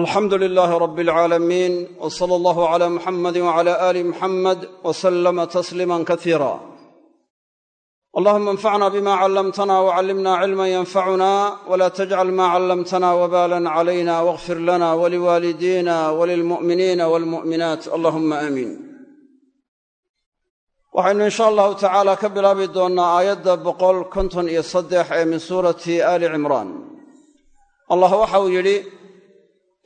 alxamdu lilaahi rab alcaalamiin w sala allahu cala muxamadi wcala aali muxamed w salama tasliima kasiira allahuma anfacna bima callamtana wcallimna cilman yanfacuna wla tajcal ma callamtana wbalan calayna wاغfir lana waliwaalidina walilmu'miniina walmu'minaat allahuma aamiin waxaynu in sha allahu tacaala ka bilaabi doonnaa aayadda boqol konton iyo saddex ee min suurati aali cimraan. Allah waxa uu yidhi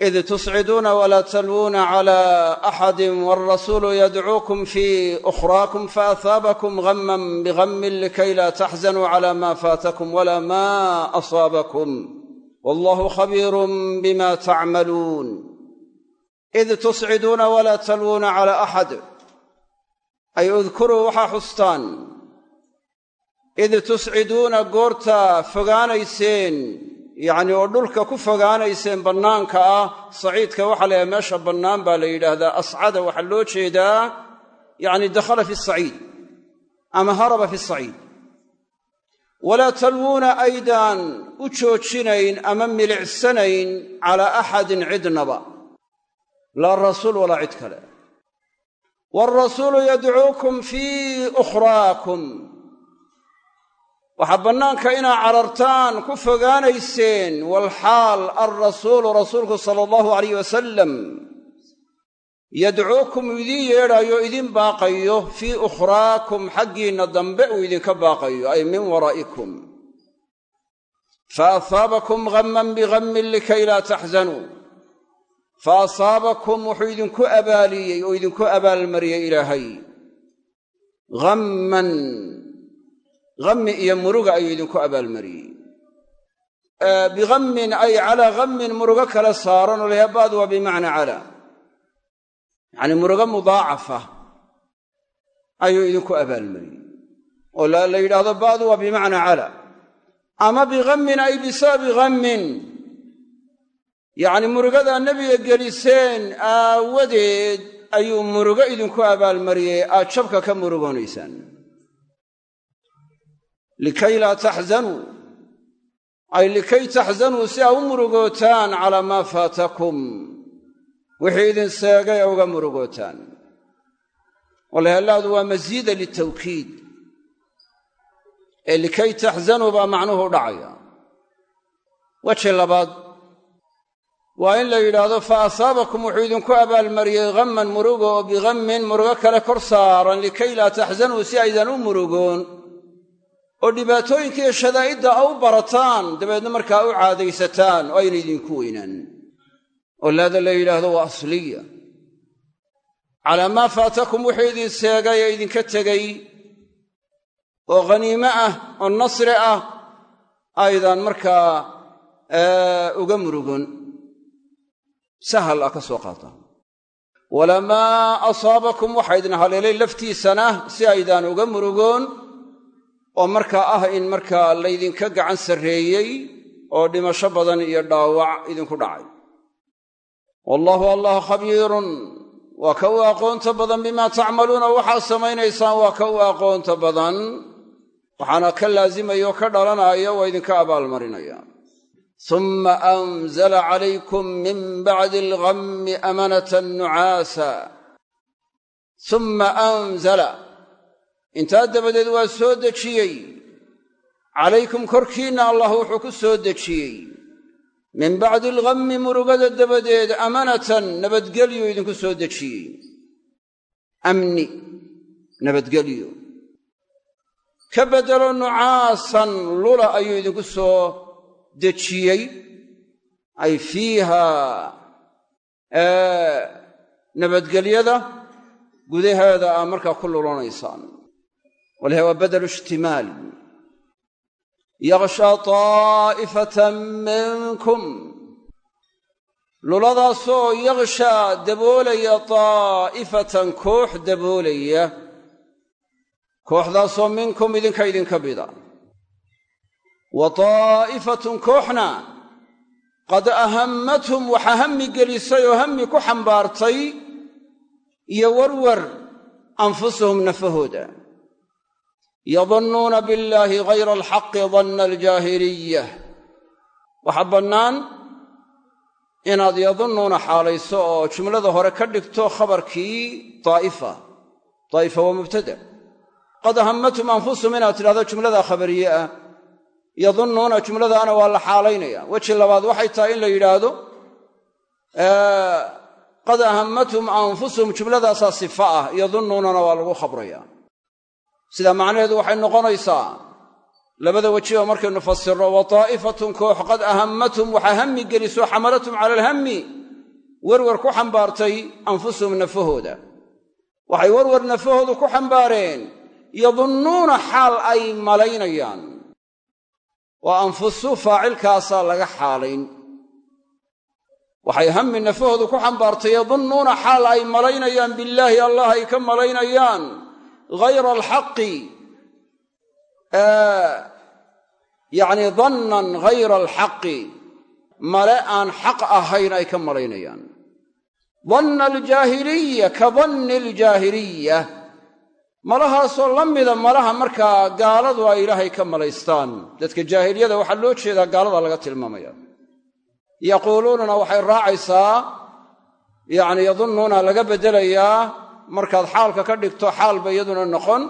id tusciduuna walaa talwuuna cala axadin walrasuulu yadcuukum fii ukhraakum faahaabakum ghamman bigammin likay laa taxzanuu cala ma faatakum walaa ma asaabakum wallahu khabiirun bima tacmaluun id tusciduuna walaa talwuuna cala axad ay udkuruu waxaa xustaan id tusciduuna goorta fogaanayseen yacni oo dhulka ku fogaanayseen bannaanka ah saciidka waxaa la yidhaha meesha bannaan baa la yidhaahdaa. Ascada waxaa loo jeedaa yacni dakhala fi saciid ama haraba fi saciid. Walaa talwuuna aydaan u joojinayn ama milicsanayn calaa axadin cidnaba. Laa rasuul walaa cid kale. Waalrasuulu yadcuukum fii ukhraakum waxaa bannaanka inaa carartaan ku fogaanayseen walxaal alrasuulu rasuulku sala allahu alayh wasalam yadcuukum idiin yeedhaayo idin baaqayo fii ukhraakum xaggiinna dambe uu idinka baaqayo ay min waraa'ikum. Fa asaabakum ghamman bigammin likay laa taxzanuu fa asaabakum wuxuu idinku abaaliyey oo idinku abaalmariyey ilaahay. Ghamman hammi iyo muruga ayuu idinku abaalmariyey. Bihammin ay calaa hammin murugo kala saaran oo lahabaad waa bimacnaa calaa yacanii murugo mudaacafa ayuu idinku abaalmariyey. Oo la yidhaahdo ba'du waa bimacnaa calaa ama bihammin ay bisababi hammin yacni murugadaa nebiga geliseen aawadeed ayuu murugo idinku abaalmariyey. Aad jabka ka murugoonaysaan likay laa taxzanuu ay likay taxzanuu si aa u murugootaan calaa maa faatakum wixii idin seegay a uga murugootaan walahallaadu waa masiida litawkiid ee likay taxzanuu baa macnuhu dhacaya weji labaad waa in la yidhaahdo fa asaabakum wuxuu idinku abaalmariyey ghamman murugo oo bihammin murugo kale kor saaran likay laa taxzanuu si aydan u murugoon oo dhibaatooyinka iyo shadaa'idda a u barataan dabeedna markaa u caadaysataan oo ayna idinku weynaan oo laada la yidhaahdo waa asliya. calaa maa faatakum wuxuu idin seegay ee idinka tegey oo khaniime ah oo nasri ah aydan markaa uga murugon. sahal ah ka soo qaata walamaa asaabakum waxaa idin haleelay laftiisana si aydaan uga murugoon oo markaa ah in markaa laydinka gacan sarreeyey oo dhimasho badan iyo dhaawac idinku dhacay. Wallaahu allah khabiirun. Waa ka u aqoonta badan bimaa tacmaluuna waxaad samaynaysaan waa ka u aqoonta badan. Waxaana ka laazimaya oo ka dhalanaya waa idinka abaalmarinaya. Summa anzala calaykum min bacdi alghammi amanatan nucaasa summa anzala intaa dabadeed waa soo dejiyey. Calaykum korkiinna allah wuxuu ku soo dejiyey. Min bacdi alghammi murugada dabadeed amanatan nabadgelyu idinku soo dejiyey. Amni nabadgelyo. Ka beddelo nucaasan lula ayuu idinku soo dejiyey. Ay fiiha nabadgelyada gudaheeda aa markaa ku lulanaysaan walaha waa badelu ishtimaal yakhshaa taa'ifatan minkum luladaasoo yakhshaa daboolaya taa'ifatan koox daboolaya kooxdaasoo minkum idinka idinka mida wa taa'ifatun kooxna qad ahammathum waxaa hammi gelisay oo hammi ku xambaartay iyo warwar anfusuhum nafahooda yadunnuuna billaahi hayra alxaqi danna aljaahiliyah waxaa bannaan inaad yadunnuuna xaalayso oo jumlada hore ka dhigto khabarkii daa'ifa daa'ifa waa mubtada qad ahammatum anfusum inaad tidhahdo jumladaa khabariye ah yadunnuuna jumladaana waa la xaalaynaya weji labaad waxay tahay in la yidhaahdo qad ahammatum anfusuhum jumladaasaa sifa ah yadunnuunana waa lagu khabraya sidaa macnaheedu waxay noqonaysaa labada wejiba markaynu fasirno wa taa'ifatun koox qad ahammatum waxaa hammi geliso xamalatum cala alhammi werwer ku xambaartay anfusuhum nafahooda. Waxay werwer nafahoodu ku xambaareen yadunnuuna xaal ay malaynayaan. Waa anfusu faacilkaasaa laga xaalayn. Waxay hammi nafahoodu ku xambaartay yadunnuuna xaal ay malaynayaan billaahi allah ay ka malaynayaan hayra alxaqi yacnii dannan hayra alxaqi male aan xaq ahayn ay ka malaynayaan danna aljaahiliya ka danni aljaahiliya malahaasoo la mida malaha markaa gaaladu ay ilaahay ka malaystaan dadka jaahiliyada waxaa loo jeedaa gaalada laga tilmaamaya yaquuluunana waxay raacaysaa yacni yadunnuuna laga beddelayaa markaad xaalka ka dhigto xaal bay iyaduna noqon.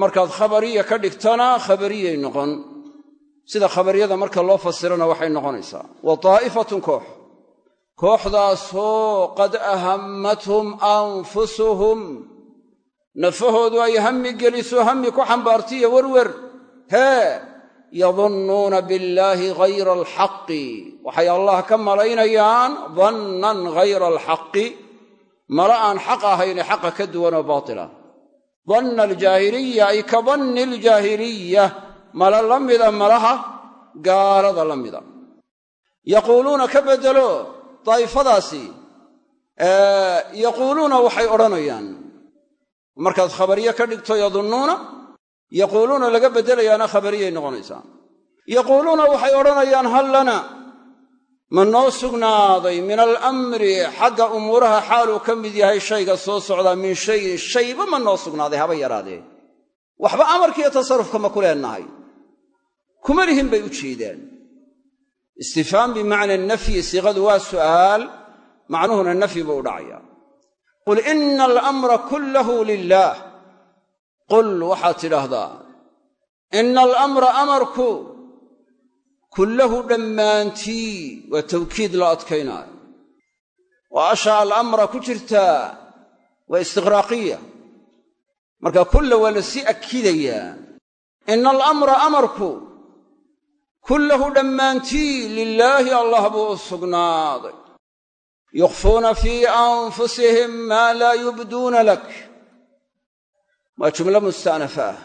Markaad khabariya ka dhigtana khabariyay noqon. Sida khabariyada marka loo fasirana waxay noqonaysaa. Wa taa'ifatun koox. Kooxdaasoo qad ahammathum anfusuhum. Nafahoodu ay hammi geliso hammi ku xambaartiyo werwer hee yadunnuuna billaahi hayra alxaqi. Waxay allah ka malaynayaan dannan hayra alxaqi mala aan xaq ahayne xaqa ka duwanoo baatila. Danna aljaahiliya ay ka danni aljaahiliya mala la mida malaha gaalada la mida. Yaquuluuna ka beddelo daa'ifadaasi yaquuluuna waxay odhanayaan. Markaad khabariye ka dhigto yadunnuuna yaquuluuna laga beddelayaana khabariyay noqonaysaa. Yaquuluuna waxay odhanayaan ma noo sugnaaday min alamri xagga umuuraha xaaluu ka mid yahay shayga soo socdaa min shayin shayba ma noo sugnaaday haba yaraadee waxba amarkiiyo tasarrufka ma ku leennahay. Kuma lihin bay u jeedaan istifhaam bimacna nafyi siiqadu waa su'aal macnuhuna nafyi buu u dhacayaa qul ina alamra kullahu lilaah qul waxaad tidhaahdaa ina kullahu dhammaantii waa tawkiid la adkaynaayo. Waa ashaa alamra ku jirtaa waa istiqraaqiya. Marka kulla waa la sii akidayaa ina alamra amarku kullahu dhammaantii lilaahi allah buu u sugnaaday. Yukhfuuna fii anfusihim maa laa yubduuna lak. Waa jumlo musta'nafa ah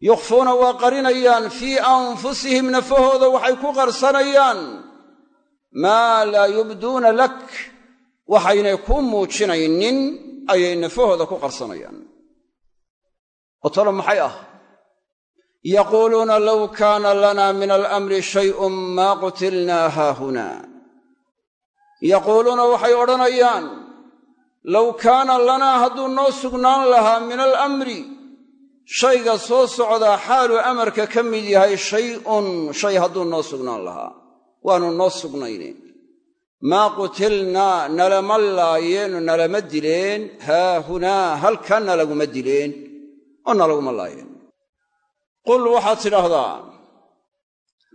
yukhfuuna waa qarinayaan fii anfusihim nafahooda waxay ku qarsanayaan maa laa yubduuna lak waxaynay kuu muujinaynin ayay nafahooda ku qarsanayaan oo talo maxay ah yaquuluuna low kaana lana min alamri shay'un maa qutilnaa haahuna yaquuluuna waxay odhanayaan low kaana lanaa hadduu noo sugnaan lahaa min alamri shayga soo socdaa xaaluu amarka ka mid yahay shay'un shay hadduu noo sugnaan lahaa. Waanu noo sugnayne maa qutilnaa nalama laayeen oo nalama dileen. Haahunaa halkan nalaguma dileen oo nalaguma laayeen. Qul waxaad tidhaahdaa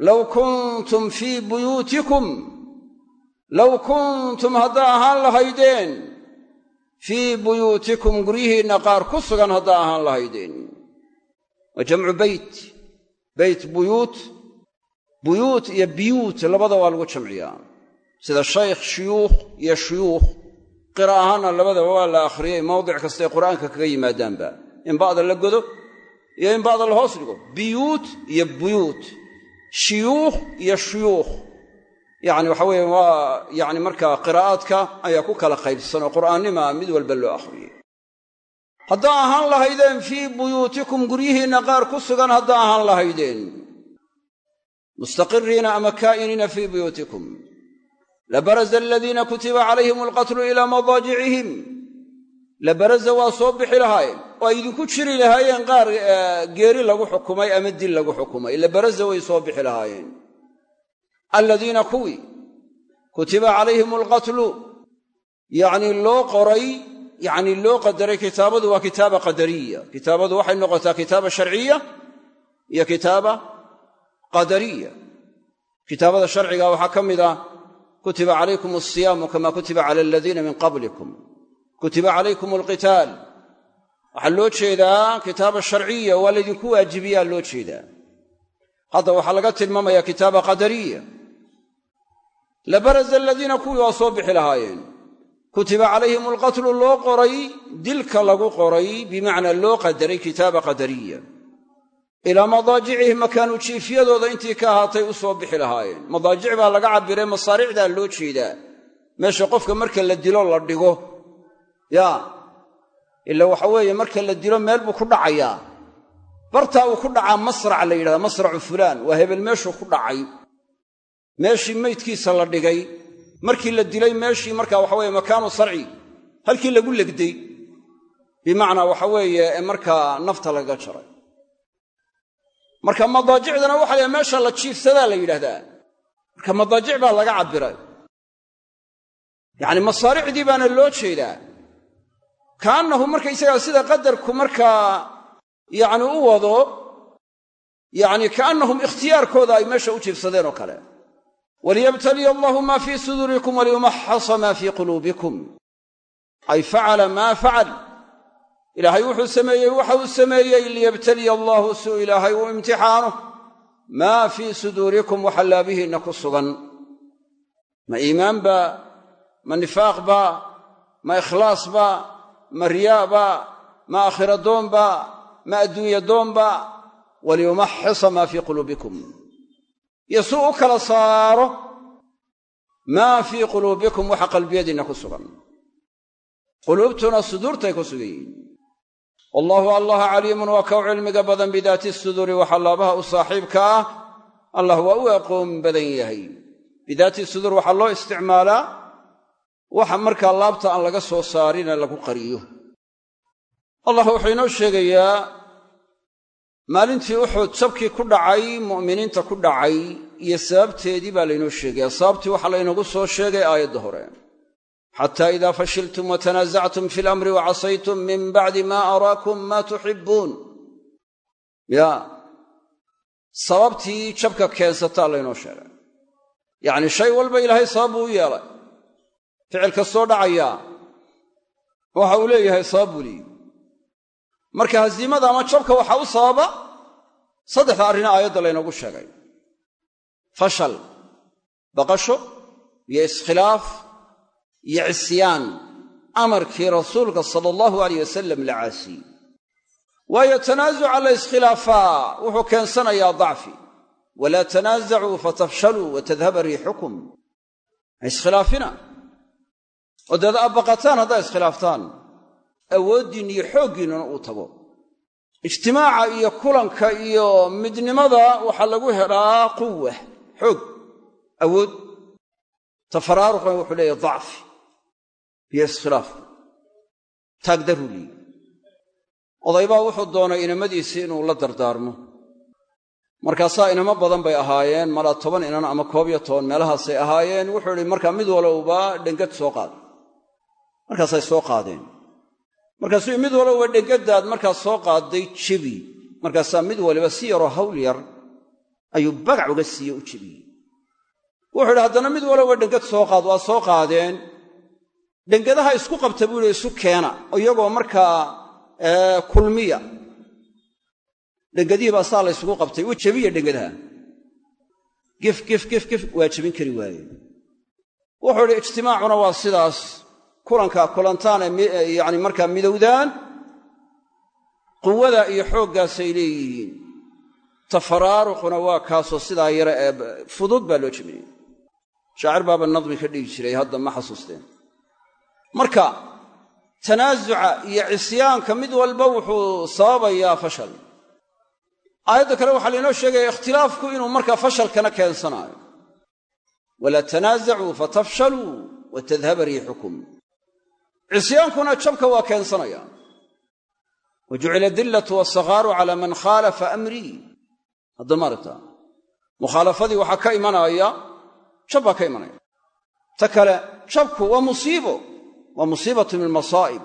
low kuntum fii buyuutikum low kuntum haddaa ahaan lahaydeen fii buyuutikum guryihiinna qaar ku sugan haddaa ahaan lahaydeen waa jamcu beyt beyt buyuut buyuut iyo biyuut labada waa lagu jamciyaa sida shaykh shuyuukh iyo shuyuukh qira ahaanna labadaba waa la akhriyey mawdic kastay qur'aanka kaga yimaadaanba in ba'da la godo iyo in ba'da la hoos dhigo biyuut iyo buyuut shuyuukh iyo shuyuukh yacni waxa weeye waa yacni markaa qiraa'aadka ayaa ku kala qaybsan oo qur'aannima mid walba loo akhriyey haddaa ahaan lahaydeen fii buyuutikum guryihiinna qaar ku sugan haddaa ahaan lahaydeen. Mustaqiriina ama kaa'iniina fii buyuutikum. Labaraza aladiina kutiba calayhim alqatlu ilaa madaajicihim. Labaraza waa soo bixi lahaayeen. Oo ay idinku jiri lahaayeen qaar geeri lagu xukumay ama dil lagu xukumay. Labaraza way soo bixi lahaayeen. Aladiina kuwii kutiba calayhim alqatlu yacnii loo qoray yacnii loo qadaray kitaabadu waa kitaaba qadariya. Kitaabadu waxay noqotaa kitaaba sharciya iyo kitaaba qadariya. Kitaabada sharciga waxaa ka mid ah kutiba calaykum alsiyaamu kama kutiba cala aladiina min qablikum. Kutiba calaykum alqitaal. Waxaa loo jeedaa kitaaba sharciya waa laydinku waajibiyaa loo jeedaa. Hadda waxaa laga tilmaamayaa kitaaba qadariya. Labaraza aladiina kuwii waa soo bixi lahaayeen kutiba calayhim alqatlu loo qoray dilka lagu qoray bimacnaa loo qadaray kitaaba qadariya. Ilaa madaajicihim makaanu jiifyadooda intii ka ahaatay u soo bixi lahaayeen. Madaajic baa laga cabiray masaaricdaa loo jeedaa. Meesha qofka marka la dilo la dhigo. Yaa ila waxa weeye marka la dilo meel buu ku dhacayaa bartaa uu ku dhacaa masrac la yidhahda masracu fulaan. Waa hebel meeshuu ku dhacay. Meeshii meydkiisa la dhigay markii la dilay meeshii marka waxa weye makaanu sarci halkii lagu legday bimacnaa waxa weeye ee markaa nafta lagaga jaray. Marka madaajicdana waxa la meesha la jiifsadaa la yidhahdaa marka madaajic baa laga cabbiray. Yacni masaaricdii baana loo jeedaa. Kaannahu markaysagaa sida qadarku markaa yacni u wado yacni kaannahum ikhtiyaarkooda ay meesha u jiifsadeen oo kale waliyabtaliya allahu maa fii suduurikum waliyumaxasa maa fii quluubikum ay facala maa facal ilaahay wuxuu sameeyey waxa uu sameeyey liyabtaliya allaahu suu ilaahay uu imtixaano maa fii suduurikum waxa laabihiinna ku sugan ma iimaan baa ma nifaaq baa ma ikhlaas baa ma riyaa baa ma aakhira doon baa ma adduunya doon baa waliyumaxisa maa fii quluubikum iyo suu u kala saaro maa fii quluubikum waxa qalbiyadiinna ku sugan. Quluubtuna suduurtay ku sugan yihiin. Wallaahu allah caliimun waa u cilmiga badan bidaati suduuri waxa laabaha u saaxiibka ah allah waa u aqoon badan yahay. Bidaati suduur waxaa loo isticmaalaa waxa markaa laabta aan laga soo saarine lagu qariyo maalintii uxud jabkii ku dhacay mu'miniinta ku dhacay iyo sababteedii baa laynoo sheegaya sababtii waxaa laynoogu soo sheegay aayadda hore. Xataa idaa fashiltum watanaasactum fi lamri wacasaytum min bacdi maa araakum maa tuxibbuun. Ya sababtii jabka keensataa laynoo sheegay. Yacni shay walba ilaahay sabab buu u yeelay. Ficil kastoo dhacayaa waxa uu leeyahay sabab buu leeyihi marka hasiimada ama jabka waxaa u sababa saddexda arrina aayadda laynoogu sheegay. Fashal baqasho iyo iskhilaaf iyo cisyaan. Amarkii rasuulka sala allahu alayh wasalam la caasiyey waayo tanaasuca la iskhilaafaa wuxuu keensanayaa dacfi. Walaa tanaasacuu fatafshaluu wa tadhaba riixukum. Iskhilaafina? Oo deed abbaqataan haddaa iskhilaaftaan awooddiinna iyo xooggiinnuna uu tago. Ijtimaaca iyo kulanka iyo midnimada waxaa lagu helaa quwa xoog awood. Tafaraaruqan wuxuu leeyahy dacfi iyo iskhilaaf taagdaruu odaybaa wuxuu doonay inamadiisii inuu la dardaarmo. Markaasaa inamo badan bay ahaayeen malaa toban inan ama koob iyo toban meelahaasay ahaayeen wuxuu idhi markaa mid walowba dhengad soo qaad. Markaasay soo qaadeen markaasuu mid walowba dhengadaad markaas soo qaadday jebi markaasaa mid waliba si yaroo hawl yar ayuu bagac uga siiye u jebiyey wuxuu idhi haddana mid walowba dhengad soo qaad waa soo qaadeen. Dhengadaha isku qabta buu yidhi isu keena iyagoo markaa kulmiya. Dhengadihii baa saa la qabtay u jebiya dhengadaha. Gif gif gif gif waa jebin kari waaye wuxuu idhi ijtimaacuna waa sidaas kulankaa kulantaane yacni markaa midowdaan quwada iyo xooggaasay leeyihiin. Tafaraaruquna waa kaasoo sidaa yare ee fudud baa loo jebinaya shaacir baaba nadmi ka dhigi jiray hadda ma xasuusteen. Marka tanaasuca iyo cisyaanka mid walba wuxuu sababayaa fashal. Aayadda kale waxaa lainoo sheegaya ikhtilaafku inuu markaa fashalkana keensanaayo. Walaa tanaasacuu fatafshaluu wa tadhaba riixukum cisyaankuna jabka waa keensanaya. Wa jucila dillatu wasakaaru calaa man khaalafa amrii hadda maaragta mukhaalafadii waxaa ka imanaya jab baa ka imanaya. Ta kale jabku waa musiibo waa musiibatu min masaa'ib.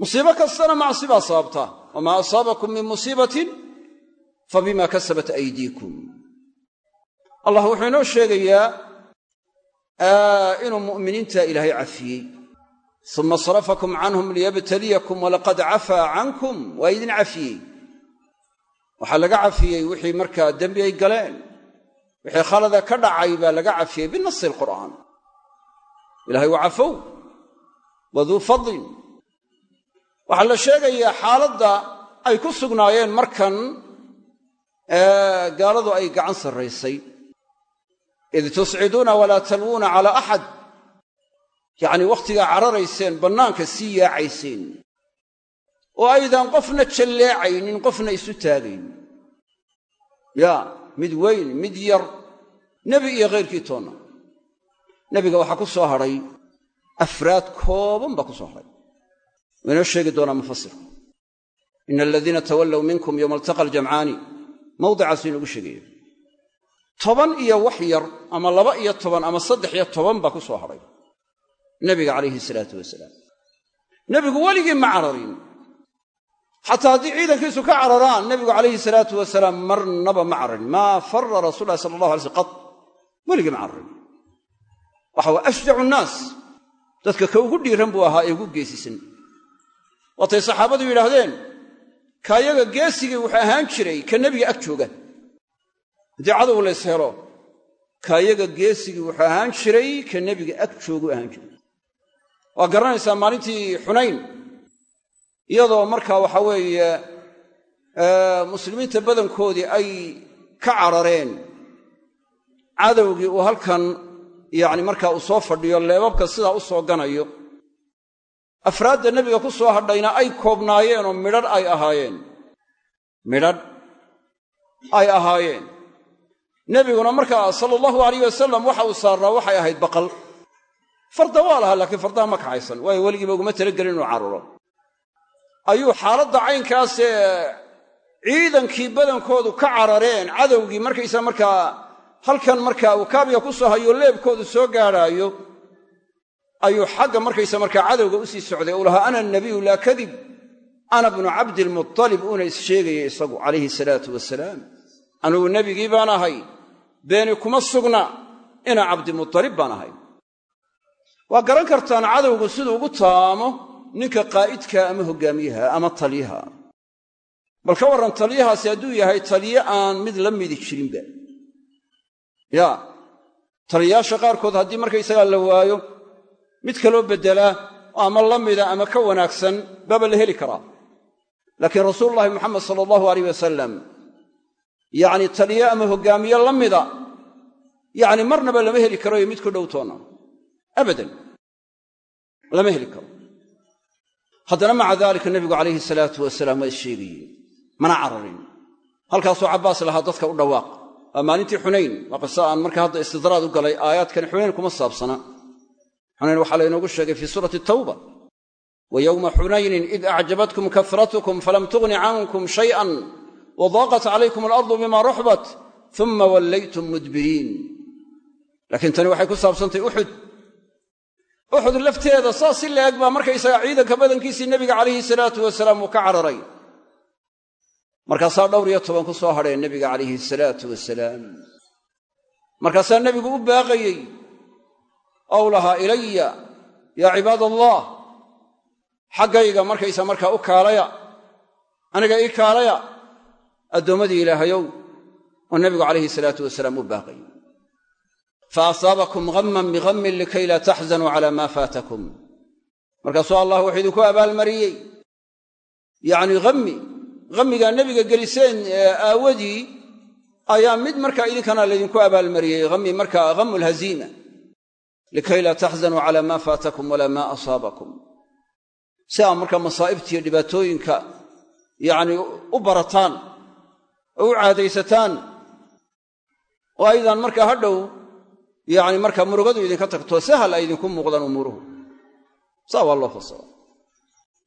Musiibo kastana macsi baa sababta wamaa asaabakum min musiibatin fa bima kasabat aydiikum. Allah wuxuu inoo sheegayaa inuu mu'miniinta ilaahay cafiyey uma sarafakum canhum liyabtaliyakum walaqad cafaa cankum waa idin cafiyey waxaa laga cafiyey wixii markaa dembi ay galeen wixii khalada ka dhacay baa laga cafiyey binasi alqur'aan ilahay waa cafow wa duu fadlin waxaa la sheegayaa xaaladda ay ku sugnaayeen markan gaaladu ay gacan sarraysay id tusciduuna walaa yacnii wakhtigaa cararayseen bannaanka sii yaacayseen. Oo aydan qofna jalleecaynin qofna isu taagayn yaa mid weyn mid yar nebi iyo khayrkii toonna. Nebiga waxaa ku soo hadhay afraad kooban baa ku soo hadhay waa sheegi doonaa mufasirku ina aladiina tawallow minkum yowma altaqa aljamcaani mawdicaasu inugu sheegaya toban iyo wax yar ama laba iyo toban ama saddex iyo toban baa ku soo hadhay nebiga calayhi salaatu wasalaam. Nebigu weligii ma cararin. Xataa haddii ciidankiisu ka cararaan nebigu calayhi salaatu wasalaam marnaba ma cararin. Maa fara rasul lahi sala allah alay sl qad weligii ma cararin. Waxa waa ashjacu nnaas dadka ka ugu dhiiran buu ahaa ee ugu geesisan waatay saxaabadu yidhaahdeen kaayaga geesigii wuxuu ahaan jiray ka nebiga ag jooga. Haddii cadow lays helo kaayaga geesigii wuxuu ahaan jiray ka nebiga ag joogu ahaan jiray waa garanaysaa maalintii xunayn. Iyadoo markaa waxaa weeye muslimiinta badankoodii ay ka carareen. Cadowgii uu halkan yacni markaa uu soo fadhiyo leebabka sidaa u soo ganayo. Afraadda nebiga ku soo hadhayna ay koobnaayeenoo midhadh ay ahaayeen. Midhadh ay ahaayeen. Nebiguna markaa sala allahu alayh wasalam waxa uu saarraa waxay ahayd baqal farda waa lahaa laakiin fardaha ma kaxaysan. Waayo weligiiba uguma talagelin inuu caruro ayuu xaaladda caynkaasee ciidankii badankoodu ka carareen cadowgii markaysaa markaa halkan markaa uu kaabiga ku soo hayo leebkoodu soo gaadhaayo ayuu xagga markaysa markaa cadowga u sii socday. Uu lahaa ana nabiyu laa kadib ana bnu cabdilmutalib uuna is sheegaya isagu calayhi salaatu wasalaam anugu nebigii baan ahay beeni kuma sugna ina cabdimutalib baan ahay waa garan kartaan cadowgu siduu ugu taamo ninka qaa'idka ama hoggaamiyaha ama taliyaha. Bal ka warran taliyahaasi hadduu yahay taliye aan mid la midi jirinba. Yaa taliyayaasha qaarkood haddii markaysagaa la waayo mid kaloo beddelaa ama la mida ama ka wanaagsan baaba la heli karaa. Laakiin rasuululahi moxamed sala allahu aleyh wasalam yacni taliye ama hoggaamiye la mida yacni marnaba lama heli karayo mid ku dhowtoonna abadan. Lama heli karo. Haddana maca daalika nebigu calayhi salaatu wasalaam waa issheegayeen mana cararin. Halkaasuu cabbaas lahaa dadka u dhawaaq. Waa maalintii xunayn. Waa qiso aan marka hadda istidraad u galay aayaadkani xunayn kuma saabsana. Xunayn waxaa laynoogu sheegay fii suurati tawba. Wa yowma xunaynin id acjabatkum kasratkum falam tughni cankum shay'an wadaaqat calaykum alardu bima raxbat uma wallaytum uxud lafteeda saas si la eg baa markaysaga ciidanka badankiisii nebiga calayhi salaatu wasalaam uu ka cararay. Markaasaa dhowr iyo toban ku soo hadheen nebiga calayhi salaatu wasalaam. Markaasaa nebigu u baaqayey ow lahaa ilaya yaa cibaad allah xaggayga markaysa markaa u kaalaya aniga ii kaalaya addoommadii ilaahayow oo nebigu calayhi salaatu wasalaam u baaqayey fa asaabakum ghamman bihammin likay laa taxzanuu calaa maa faatakum markaasuu allah wuxuu idinku abaalmariyey yacnii hammi hammigaa nebiga geliseen aawadii ayaa mid markaa idinkana laydinku abaalmariyey hammi markaa ghammu lhaziima likay laa taxzanuu calaa maa faatakum walaa maa asaabakum si aa markaa masaa'ibtiiyo dhibaatooyinka yacnii u barataan oo u caadaysataan oo aydaan markaa hadhow yacni markaa murugadu idinka tagto sahal ay idinku muuqdaan umuuruhu saa waa loo fasira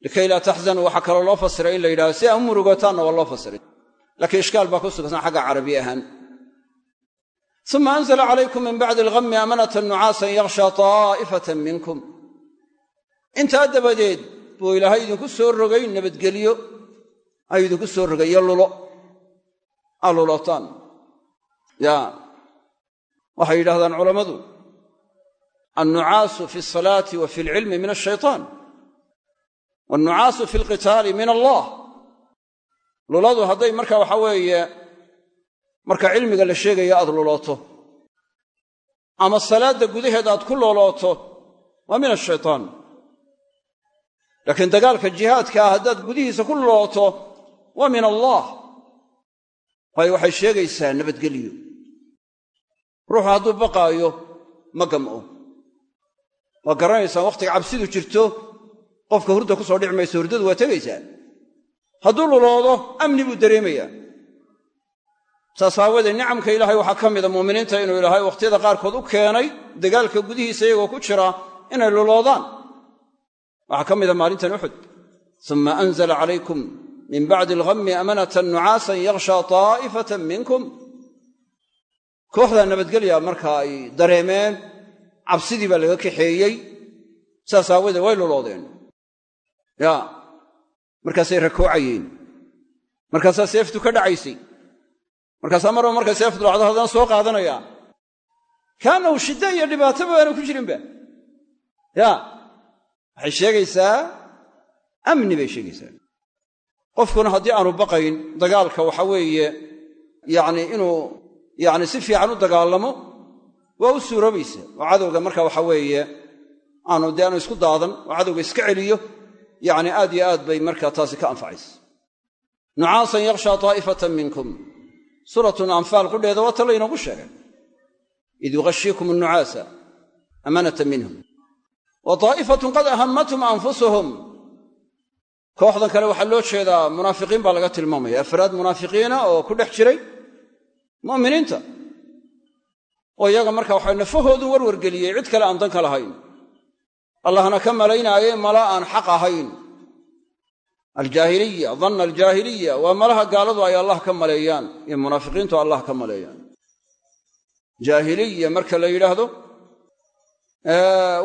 likay laa taxzanuu waxaa kaloo loo fasiray in la yidhahdo si aa u murugotaanna waa loo fasiray laakiin ishkaal baa ku sugsan xagga carabi ahaan. Uma anzla calaykum min bacdi algami amanata nucaasan yakhsha taa'ifatan minkum. Intaa dabadeed buu ilaahay idinku soo rogay nabadgelyo. Ayuu idinku soo rogay iyo lulo aa lulotaan waxay yidhahdaan culammadu annucaasu fi alsalaati wa fi alcilmi min ashaytaan wannucaasu fi alqitaali min allah luladu hadday marka waxa weeye marka cilmiga la sheegayo aad lulooto ama salaadda gudaheed aad ku loolooto waa min ashaytaan laakiin dagaalka jihaadka ah haddaad gudihiisa ku lulooto waa min allah waayo waxay sheegaysaa nabadgelyo ruuxu hadduu baqaayo ma gam'o. Waa garanaysaan wakhtiga cabsidu jirto qofka hurda ku soo dhici mayso hurdadu waa tegaysaa. Hadduu luloodo amni buu dareemayaa. Saas aawadeed nicamka ilaahay waxaa ka mida muuminiinta inuu ilaahay wakhtiyada qaarkood u keenay dagaalka gudihiisa iyagoo ku jira inay luloodaan waxaa ka mida maalintan uxud uma anzla calaykum min bacdi alghammi amanatan nucaasan yakhsha taa'ifatan minkum kooxdaa nabadgelya marka ay dareemeen cabsidii baa laga kaxeeyey. Saas aawadeed way luloodeen ya markaasay rakoocayeen. Markaasaa seeftu ka dhacaysay. Markaasaa marba markay seeftu dhacdo haddana soo qaadanayaan kaannahu shidda iyo dhibaataba aanu ku jirinba ya waxay sheegaysaa amni bay sheegaysaa. Qofkuna haddii aanu baqayn dagaalka waxa weeye yacni inuu yacni si fiican u dagaalamo waa u suuroobaysa oo cadowga marka waxa weeye aanu dee aanu isku daadan oo cadowga iska celiyo yacni aad yo aad bay markaa taasi ka anfacaysa. Nucaasan yakhshaa taa'ifatan minkum. Suuratun anfaal qudheeda waa ta laynoogu sheegay. Id yughashiikum annucaasa amanatan minhum. Wa taa'ifatun qad ahammathum anfusuhum. Kooxdan kale waxaa loo jeedaa munaafiqiin baa laga tilmaamaya. Afraad munaafiqiina oo ku dhex jiray mu'miniinta oo iyaga marka waxaa nafahoodu warwargeliyey cid kale aan danka lahayn. Allahna ka malaynaayey mala aan xaq ahayn. Aljaahiliya danna aljaahiliya waa malaha gaaladu ay allah ka maleeyaan iyo munaafiqiintu allah ka maleeyaan. Jaahiliya marka la yidhaahdo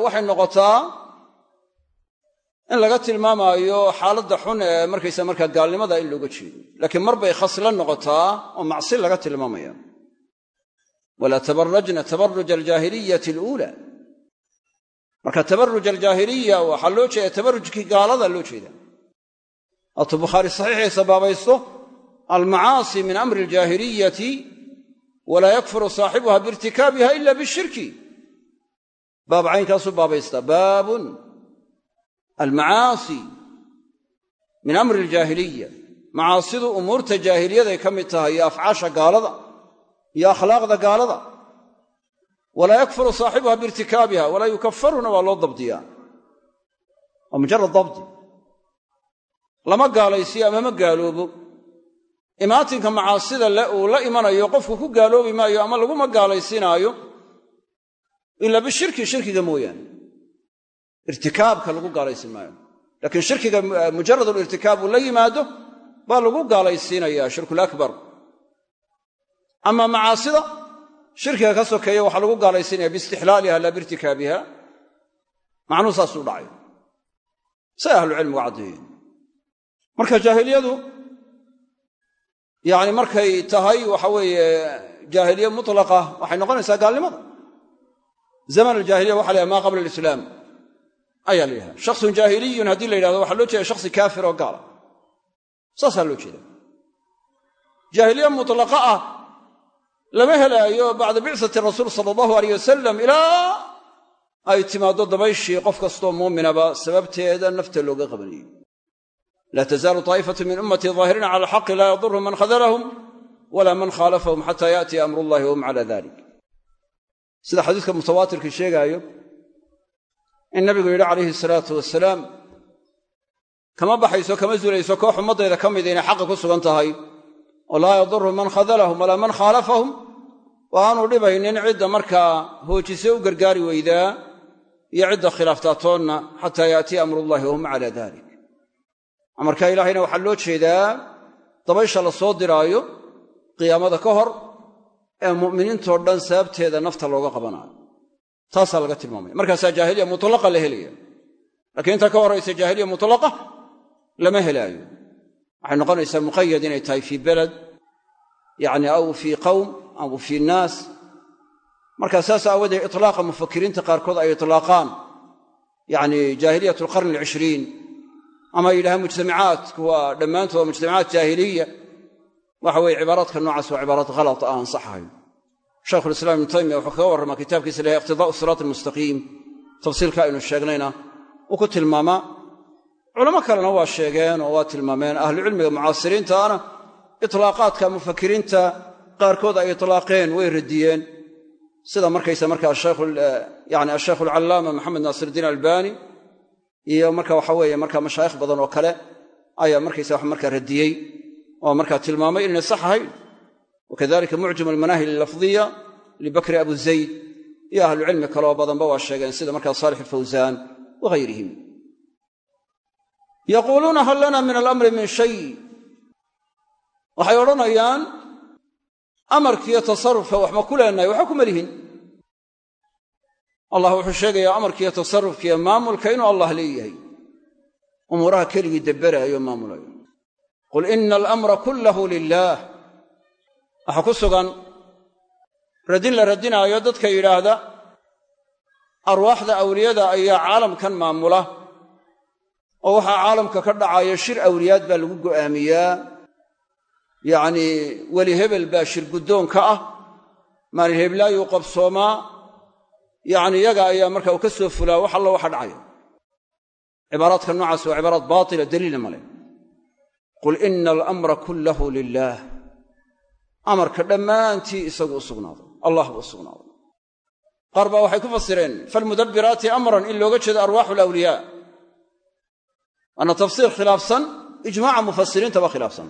waxay noqotaa in laga tilmaamaayo xaaladda xun ee markaysa markaa gaalnimada in looga jeedo laakiin mar bay khasla noqotaa oo macsi laga tilmaamaya. Walaa tabarajna tabaruja aljaahiliyati aluula. Marka tabaruj aljaahiliya waxaa loo jeeda tabarujkii gaalada loo jeeda waatuu bukhaari saxiixiisa baabaysto almacaasi min amri aljaahiliyati walaa yakfuru saaxibuha biirtikaabiha ila bishirki baab caynkaasuu baabaystaa baabun almacaasi min amri aljaahiliya macaasidu umuurta jaahiliyaday ka mid tahay iyo afcaasha gaalada iyo akhlaaqda gaalada. Walaa yakfuru saaxibuha biirtikaabiha walaa yukafaruna waa loo dabdiyaa. Waa mujarad dabdi. Lama gaalaysiyo ama ma gaaloobo. Imaatinka macaasida le uu la imanayo qofku ku gaaloobi maayo ama laguma gaalaysiinaayo ilaa bishirki shirkiga mooyaane irtikaabka lagu gaalaysiin maayo. Laakiin shirkiga mujaradulirtikaab uu la yimaado baa lagu gaalaysiinayaa shirkulakbar ama macaasida shirkiga ka sokeeya waxaa lagu gaalaysiinaya biistixlaaliha laa biirtikaabiha. Macnuhu saasuu dhacay. Say ahlucilmigu caddeeyeen. Marka jaahiliyadu yacni markay tahay waxa weeye jaahiliye mutlaqa waxay noqonaysaa gaalnimada. Zaman aljaahiliya waxa la yhaha maa qabla alislaam ayaa la yidhaha shaksun jaahiliyun haddii la yidhahdo waxaa loo jeeda shakhsi kaafir oo gaala saasaa loo jeeda jaahiliye mutlaqa ah lama helaayo bacda bicsati rasuul sala allahu aleyh wasalam ilaa ay timaaddo dabayshii qof kastoo muuminaba sababteeda nafta looga qabanayey laa tazaalu taa'ifatu min ummatii daahiriina cala alxaqi laa yadurhum man khadalahum walaa man khaalafahum xataa yaatiya amru llahi wahum cala dalik sida xadiiska mutawaatirkii sheegaayo in nabigu yidhi calayhi salaatu wasalaam kama baxayso kama zulayso koox ummaddayda ka mida inay xaqa ku sugan tahay oo laa yadurhum man khadalahum walaa man khaalafahum oo aanu dhibaynin cidda markaa hoojise u gargaari weydaa iyo cidda khilaaftaatoonna xataa yaatiya amrullahi wahum cala dalik amarka ilaahayna waxaa loo jeedaa dabaysha la soo diraayo qiyaamada ka hor ee mu'miniintoo dhan sababteeda nafta looga qabanaayo taasaa laga tilmaamaya. Markaasaa jaahiliya mutlaqa la helaya laakiin inta ka horraysa jaahiliya mutlaqa lama helaayo. Waxay noqonaysaa muqayad inay tahay fii beled yacni aw fii qowm aw fii naas. Markaa saas aawadeed itlaaqa mufakiriinta qaarkood ay itlaaqaan. Yacni jaahiliyat alqarni alcishriin. Ama ay mujtamacaat kuwa dhammaantood mujtamacaat jaahiliya. Waxa weye cibaaraadka noocaas waa cibaaraad halata ah aan shaykhulislaam ibnu taymiya wuxuu kaga warramaa kitaabkiisa lahay iqtidaa'u siraat almustaqiim tafsiilka aynu sheegnayna uu ku tilmaamaa culamo kalena waa sheegeen oo waa tilmaameen ahlucilmiga mucaasiriintaana itlaaqaadka mufakiriinta qaarkood ay itlaaqeen way radiyeen. Sida markaysa markaa yani ashaykhu alcallaama maxamed naasirdiin albani iyo marka waxa weeye marka mashaayikh badan oo kale ayaa markaysa wax markaa radiyey oo markaa tilmaamay inay sax ahayn wakadalika mucjam almanaahil allafdiya libakri abu zayd iyo ahlucilmi kaleoo badanba waa sheegeen sida markaa saalix alfawsaan wahayrihim yaquuluuna hal lana min alamri min shay waxay odhanayaan amarkiiyo tasarufka wax ma ku leenahay waxa kuma lihin allah wuxuu sheegayaa amarkiiyo tasarufkiiyo maamulka inuu allah leeyahay umuuraha keligii dabberaayo maamulayo qul ina alamra kullahu lilaah waxaa ku sugan radin la radinaayo dadka yidhaahda arwaaxda awliyada ayaa caalamkan maamula oo waxaa caalamka ka dhacaya shir awliyaad baa lagu go'aamiyaa. Yacnii weli hebel baa shir guddoonka ah maalin heblaayuu qabsoomaa yacni yaga ayaa marka uu ka soo fulaa wax allo waxa dhacaya cibaaraadka noocaas waa cibaaraad baatila daliilna male qul ina alamra kullahu lilaah amarka dhammaantii isagu u sugnaaday. Allah buu u sugnaaday. Qaar baa waxay ku fasireen falmudabbiraati amran in looga jeedo arwaaxu alawliyaa waana tafsiir khilaafsan ijmaaca mufasiriintaba khilaafsan.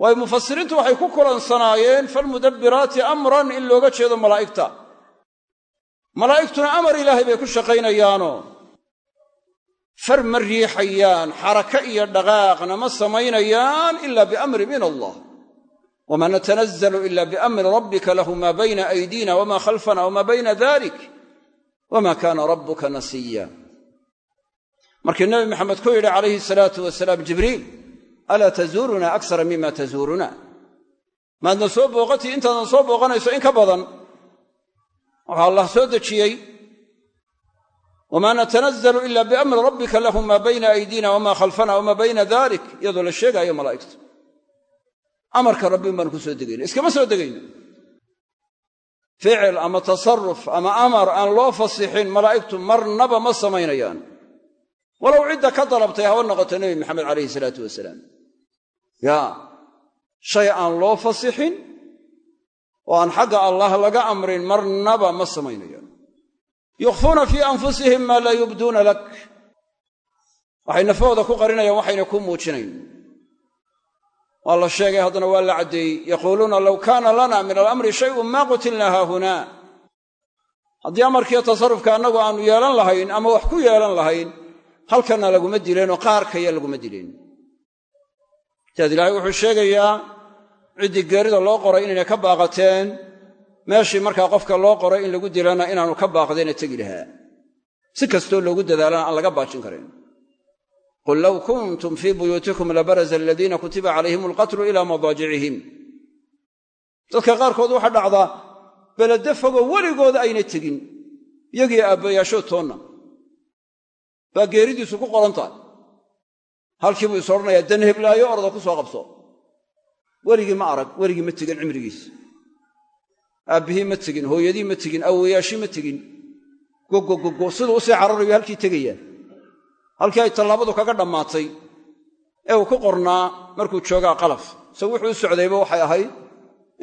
Waayo mufasiriintu waxay ku kulansanaayeen falmudabbiraati amran in looga jeedo malaa'igta. Malaa'igtuna amar ilaahay bay ku shaqaynayaanoo. Far ma riixayaan xaraka iyo dhaqaaqna ma samaynayaan ila biamri min allah wma natanazlu ila biamri rabbika lahu ma bayna aydina wma khalfana wma bayna dalik wma kana rabuka nasiya markii nabi maxamed ku yidhi calayhi salaatu wasalaam jibriil alaa tazuuruna aksara mima tazuuruna maadna soo booqatii intaadan soo booqanayso in ka badan waxaa allah soo dejiyey wma natanazlu ila biamri rabbika lahu ma bayna aydina wma khalfana wma bayna dalik iyadoo la sheegaayo amarka rabbi un baanu ku soo degayna. Iskama soo degayno ficil ama tasaruf ama amar aan loo fasixin malaa'igtu marnaba ma samaynayaan. Walow cidda ka dalabtay haba noqoto nebi maxamed calayhi salaatu wasalaam. Yaa shay aan loo fasixin oo aan xagga allah laga amrin marnaba ma samaynayaan. Yukhfuuna fii anfusihim maa laa yubduuna lak. Waxay nafahooda ku qarinayaan waxayna ku muujinayn waa la sheegay haddana waa la caddeeyey. Yaquuluuna low kaana lana min alamri shayun maa qutilna haahunaa. Haddii amarkiiyo tasarufka annagu aanu yeelan lahayn ama wax ku yeelan lahayn halkanna laguma dileenoo qaarkaya laguma dileen. Daad ilaahay wuxuu sheegayaa ciddii geerida loo qoray inaynay ka baaqateen. Meeshii markaa qofka loo qoray in lagu dilana inaanu ka baaqdeena tegi lahaa. Si kastoo loogu dadaalana aan laga baajin karin qul low kuntum fii buyuutikum labaraza aladiina kutiba calayhim alqatlu ilaa madaajicihim dadka qaarkood waxaa dhacdaa belede fogoo weligooda ayna tegin iyagii aabbayaashood toonna baa geeridiisu ku qoran tahay halkii buu is odhanayaa dan heblaayo orda ku soo qabso weligii ma arag weligii ma tegin cimrigiis aabbihii ma tegin hooyadii ma tegin awowayaashii ma tegin gogogogo siduu u sii cararayo halkii tegayaa halkii ay tallaabadu kaga dhammaatay ee uu ku qornaa markuu joogaa qalaf. Isagu wuxuu u socdayba waxay ahayd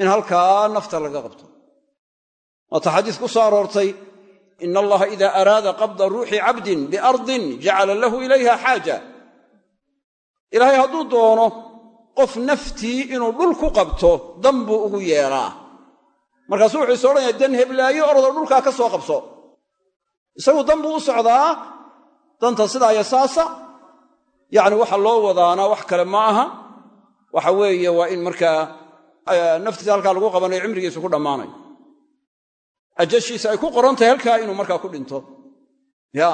in halkaa nafta laga qabto. Waata xadiis ku soo aroortay ina allaha ida araada qabda ruuxi cabdin biardin jacala lahu ilayha xaaja. Ilaahay hadduu doono qof naftii inuu dhul ku qabto dan buu ugu yeelaa markaasuu wuxuu is odhanaya dan heblaayo orodoo dhulkaa ka soo qabso. Isagu dan buu u socdaa danta sidaa yasaasa yacni waxa loo wadaana wax kale ma aha. Waxa weeye waa in markaa naftiisa halkaa lagu qabanayo cimrigiisu ku dhammaanayo ajashiisa ay ku qoran tahay halkaa inuu markaa ku dhinto. Ya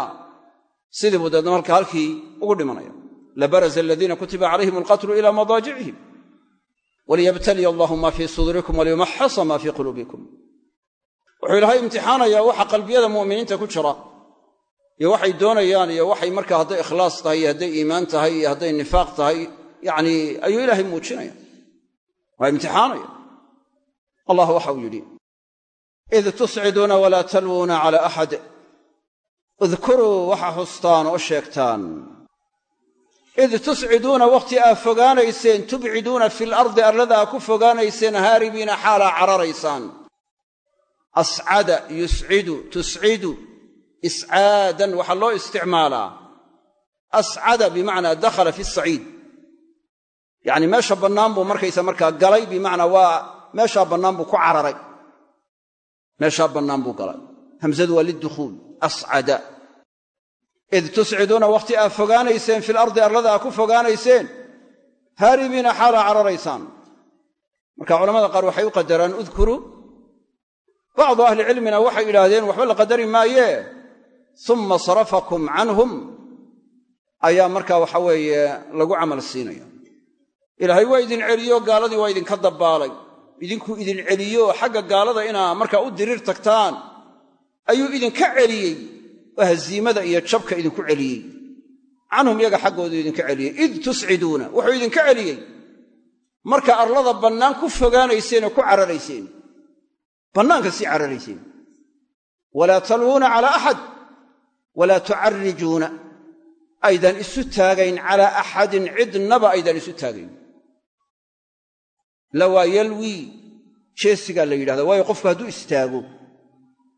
sidii buu deedna marka halkii ugu dhimanaya. Labaraza aladiina kutiba calayhim alqatlu ila madaajicihim. Waliyabtaliya allahu ma fii sudurikum waliyumaxasa ma fii quluubikum. Wuxuu ilaahay imtixaanayaa waxa qalbiyada mu'miniinta ku jira iyo waxay doonayaan iyo waxay markaa hadday ikhlaas tahay iyo hadday iimaan tahay iyo hadday nifaaq tahay yacni ayuu ilaahay muujinaya. Waa imtixaanaya. Allah waxa uu yidhi id tusciduuna walaa talwuuna cala axad udkuruu waxa xustaan oo sheegtaan. Id tusciduuna wakhti aa fogaanayseen tubciduuna fil ardi arlada aa ku fogaanayseen haaribiina xaalaa cararaysaan. Ascada yuscidu tuscidu iscaadan waxaa loo isticmaalaa. Ascada bimacnaa dakhala fi saciid. Yacni meesha bannaan buu markaysa markaa galay bimacnaa waa meeshaa bannaan buu ku cararay. Meeshaa bannaan buu galay. Hamzadu waa lidukhuul ascada. Id tusciduuna wakhti aa fogaanayseen fil ardi arlada aa ku fogaanayseen haaribiina xaalaa cararaysaan. Marka culamada qaar waxay u qadaraan udkuruu bacdu ahlicilmina waxay yidhaahdeen waxba la qadari maayee summa sarafakum canhum. Ayaa markaa waxa weeye lagu camal siinaya ilaahay waa idin celiyo gaaladii waa idinka dabbaalay. Idinkuu idin celiyo xagga gaalada inaa markaa u diriir tagtaan ayuu idinka celiyey. Oo iyo jabka idinku celiyey. Canhum yaga xaggoodu idinka celiyey. Id tusciduuna wuxuu idinka celiyey. Marka arlada bannaan ku fogaanayseen oo ku cararayseen. Bannaanka sii cararayseen. Walaa talwuuna calaa axad walaa tucarrijuuna aydan isu taagayn calaa axadin cidnaba aydan isu taagayn. Lawaa yalwii jeesigaa la yidhahdaa waayo qofku hadduu istaago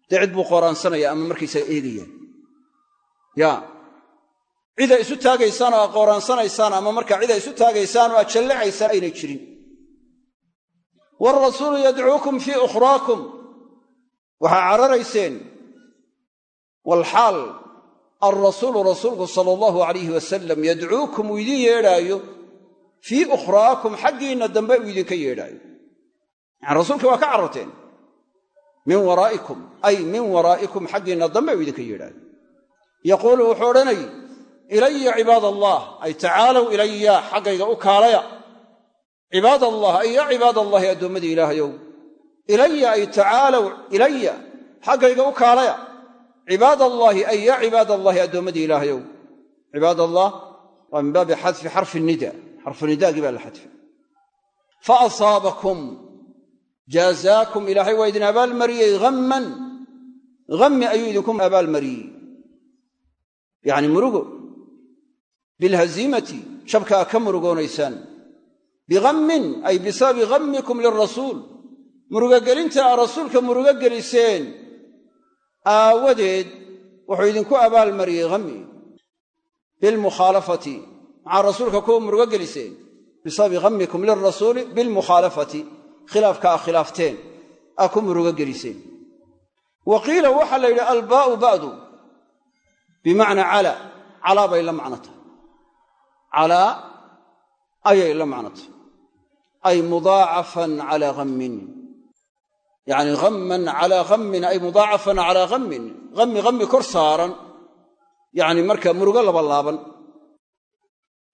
dee cid buu qooraansanaya ama markaysaga eegaya ya cida isu taagaysaan oo aad qooraansanaysaan ama markaa cida isu taagaysaan oo aad jallacaysaan aynay jirin. Waalrasuulu yadcuukum fii ukhraakum waxaa cararayseen alrasuulu rasuulku sala allahu alayhi wasalam yadcuukum uu idin yeedhaayo fii ukhraakum xaggiinna dambe uu idinka yeedhaayo yani rasuulkii waa ka cararteen min waraa'ikum ay min waraa'ikum xaggiinna dambe uu idinka yeedhaayo yaquulu wuxuu odhanay ilaya cibaad allah ay tacaalow ilaya xaggayga u kaalaya cibaad allah ay yaa cibaad allahi addoommadii ilaahayow ilaya ay tacaalow ilaya xaggayga u kaalaya cibaad allaahi ay yaa cibaad allaahi addoommadii ilaahayow. Cibaad allah waa min baabi xadfi xarfi nida. Xarfunidaagii baa la xadfay fa asaabakum jaazaakum ilaahay waa idin abaalmariyey hamman hammi ayuu idinku abaalmariyey. Yacni murugo. Bilhaziimati shabka aa ka murugoonaysaan. Bihammin ay bisababi hammikum lirasuul. Murugogelinta aa rasuulka murugo geliseen aawadeed wuxuu idinku abaalmariyey hammi bilmukhaalafati. Maxaa rasuulka kuwa murugo geliseen bisababi hammikum lirasuuli bilmukhaalafati. Khilaafka aa khilaafteen aa ku murugo geliseen wa qiila waxaa la yidhi albaa'u ba'du. Bimacnaa cala calaa bay la macno tahay calaa ayay la macno tahay ay mudaacafan calaa hammin yacni hamman calaa hammin ay mudaacafan calaa hammin hammi hammi kor saaran. Yacni marka murugo labalaaban.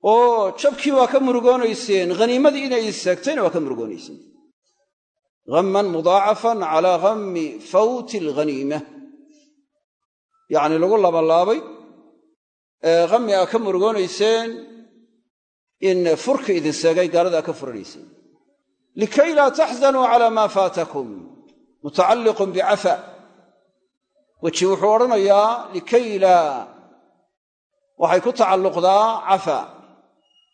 Oo jabkii waa ka murugoonayseen haniimadii inay istaagtayna waa ka murugoonayseen hamman mudaacafan calaa hammi fawti alghaniima yacni lagu labalaabay hammi aa ka murugoonayseen in furka idin seegay gaalada aa ka furanayseen likay laa taxzanuu calaa mutacalliqun bicafa weji wuxuu odhanayaa likay laa waxay ku tacalluqdaa cafa.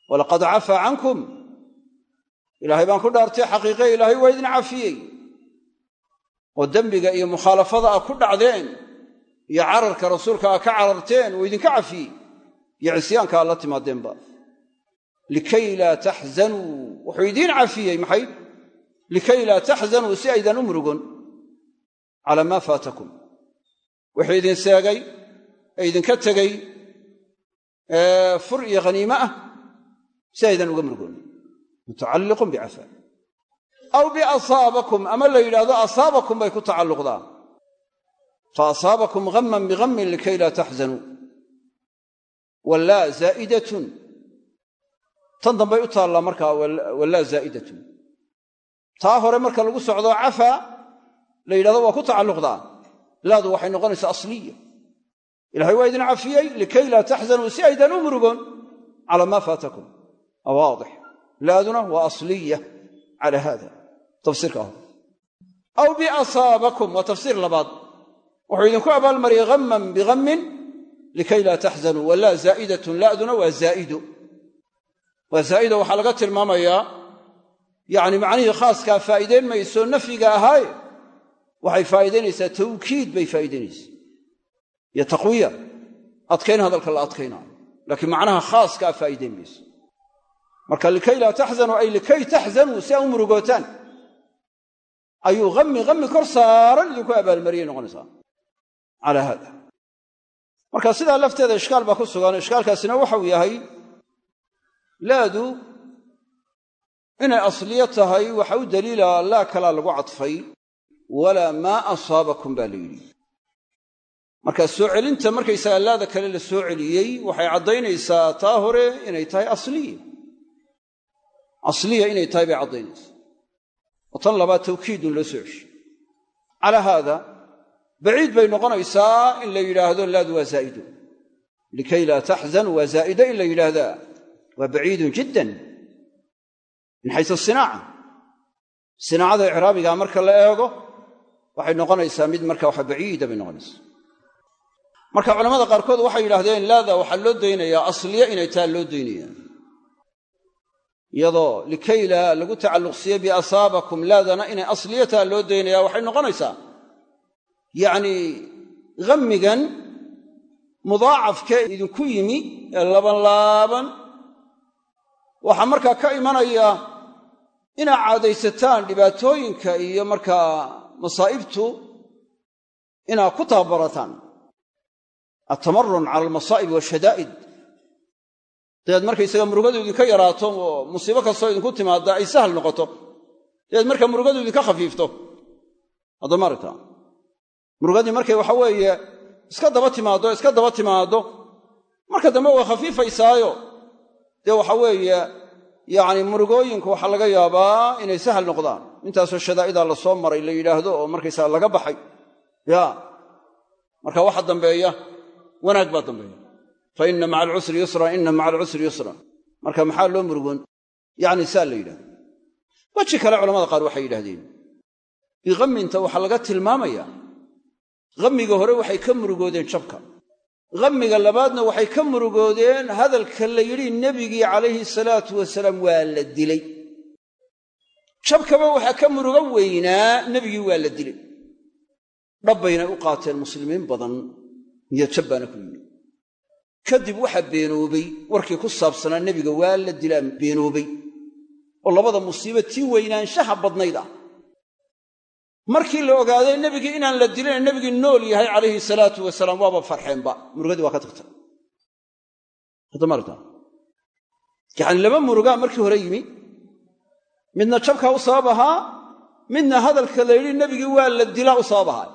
Walaqad cafaa cankum. Ilaahay baan ku dhaartay xaqiiqe ilaahay waa idin cafiyey. Oo dembiga iyo mukhaalafada aa ku dhacdeen iyo cararka rasuulka aa ka cararteen wuu idinka cafiyey iyo cisyaanka aad la timaadeenba likay laa taxzanuu wuxuu idiin cafiyey maxay likay laa taxzanuu si aydan u murugon calaa maa faatakum wuxuu idin seegay ee idinka tegey fur iyo khaniime ah si aydan uga murugoon mutacalliqun bicafa aw biasaabakum ama la yidhaahdo asaabakum bay ku tacalluqdaa fa asaabakum ghamman bihammin likay laa taxzanuu wallaa tan dambay u taallaa markaa wallaa zaa'idatun taa hore marka lagu socdo cafaa la yidhahdo waa ku tacalluqdaa laadu waxay noqonaysaa asliya. Ilahay waa idin cafiyey likay laa taxzanuu si aydan u murugoon calaa maa faatakum. Waadix. Laaduna waa asliya. Cala haada. Tafsiirka hore aw biasaabakum waa tafsiir labaad. Wuxuu idinku abaalmariyey hamman bihammin likay laa taxzanuu walaa zaa'idatun laaduna waa zaa'ido waa zaa'ido waxaa laga tilmaamayaa yacni macnihii khaaskaa faa'iidayn mayso nafyiga ahaaye waxay faa'iidaynaysaa tawkiid bay faa'iidaynaysaa. Iyo taqwiya adkayn hadalka la adkaynaayo laakiin macnaha khaaskaa faa'iidayn mayso. Marka likay laa taxzanuu ay likay taxzanuu si aa u murugootaan ayuu hammi hammi kor saaran idinku abaalmariyay noqonaysaa. Calaa haada marka sidaa lafteeda ishkaal baa ku sugan. Ishkaalkaasina waxau yahay laadu inay asliyo tahay waxa u daliila laa kalaa lagu cadfay walaa maa asaabakum baa la yidhi. Marka soo celinta markaysaga laada kale la soo celiyey waxay caddaynaysaa taa hore inay tahay asliya. Asliya inay tahay bay caddaynaysaa. Oo tan labaad tawkiidun loo soo ceshiy calaa haada baciid bay noqonaysaa in la yidhaahdo laadu waa zaa'ido likay laa taxzanu waa zaa'ido in la yidhaahdaa. Waa baciidun jiddan min xaysu sinaaca. Sinaacada icraabigaa marka la eego waxay noqonaysaa mid marka waxa baciida bay noqonaysaa. Marka culamada qaarkood waxay yidhahdeen laada waxaa loo daynayaa asliye inay taa loo daynaya iyadoo likayla lagu tacalluqsiiye biasaabakum laadana inay asliye taa loo daynaya waxay noqonaysaa. Yacnii hammigan mudaacafkee idinku yimi ee labanlaaban waxaa markaa ka imanaya inaad caadaysataan dhibaatooyinka iyo markaa masaa'ibtu inaad ku tababarataan. Altamarun cala almasaa'ib waashadaa'id dabeed markaysaga murugadu idinka yaraato oo musiibo kastoo idinku timaadda ay sahal noqoto dabeed marka murugadu idinka khafiifto. Haddama aragtaa murugadii markay waxa weeye iska daba timaaddo iska daba timaaddo. Marka dambe way khafiifaysaayo. Dee waxa weeye yacni murugooyinku waxaa laga yaabaa inay sahal noqdaan. Intaasoo shadaa'idaa la soo maray la yidhaahdo oo markaysaga laga baxay. Ya. Marka waxa dambeeya wanaag baa dambeeya. Fa inna maca alcusri yusran inna maca alcusri yusran marka maxaa loo murugoon? Yacni saa la yidhahdo weji kale culamada qaar waxay yidhahdeen bihamminta waxaa laga tilmaamaya hammiga hore waxay ka murugoodeen jabka hammiga labaadna waxay ka murugoodeen hadalka la yidhi nebigii calayhi salaatu wasalaam waa la dilay. Jabkaba waxaa ka murugo weynaa nebigii waa la dilay. Dhabbaynay u qaateen muslimiin badan iyo jab baana ku yidhi kadib waxaa beenoobay warkii ku saabsanaa nebiga waa la dilaa beenoobay. Oo labada musiibo tii weynaanshaha badnayd ah markii la ogaaday nebigii inaan la dilina nebigii nool yahay calayhi salaatu wasalaam waaba farxeenba. Murugadii waa ka tagtay. Yacani laba murugaa markii hore yimi midna jabkaa u sabab ahaa midna hadalka la yidhi nebigii waa la dilaa u sabab ahaa.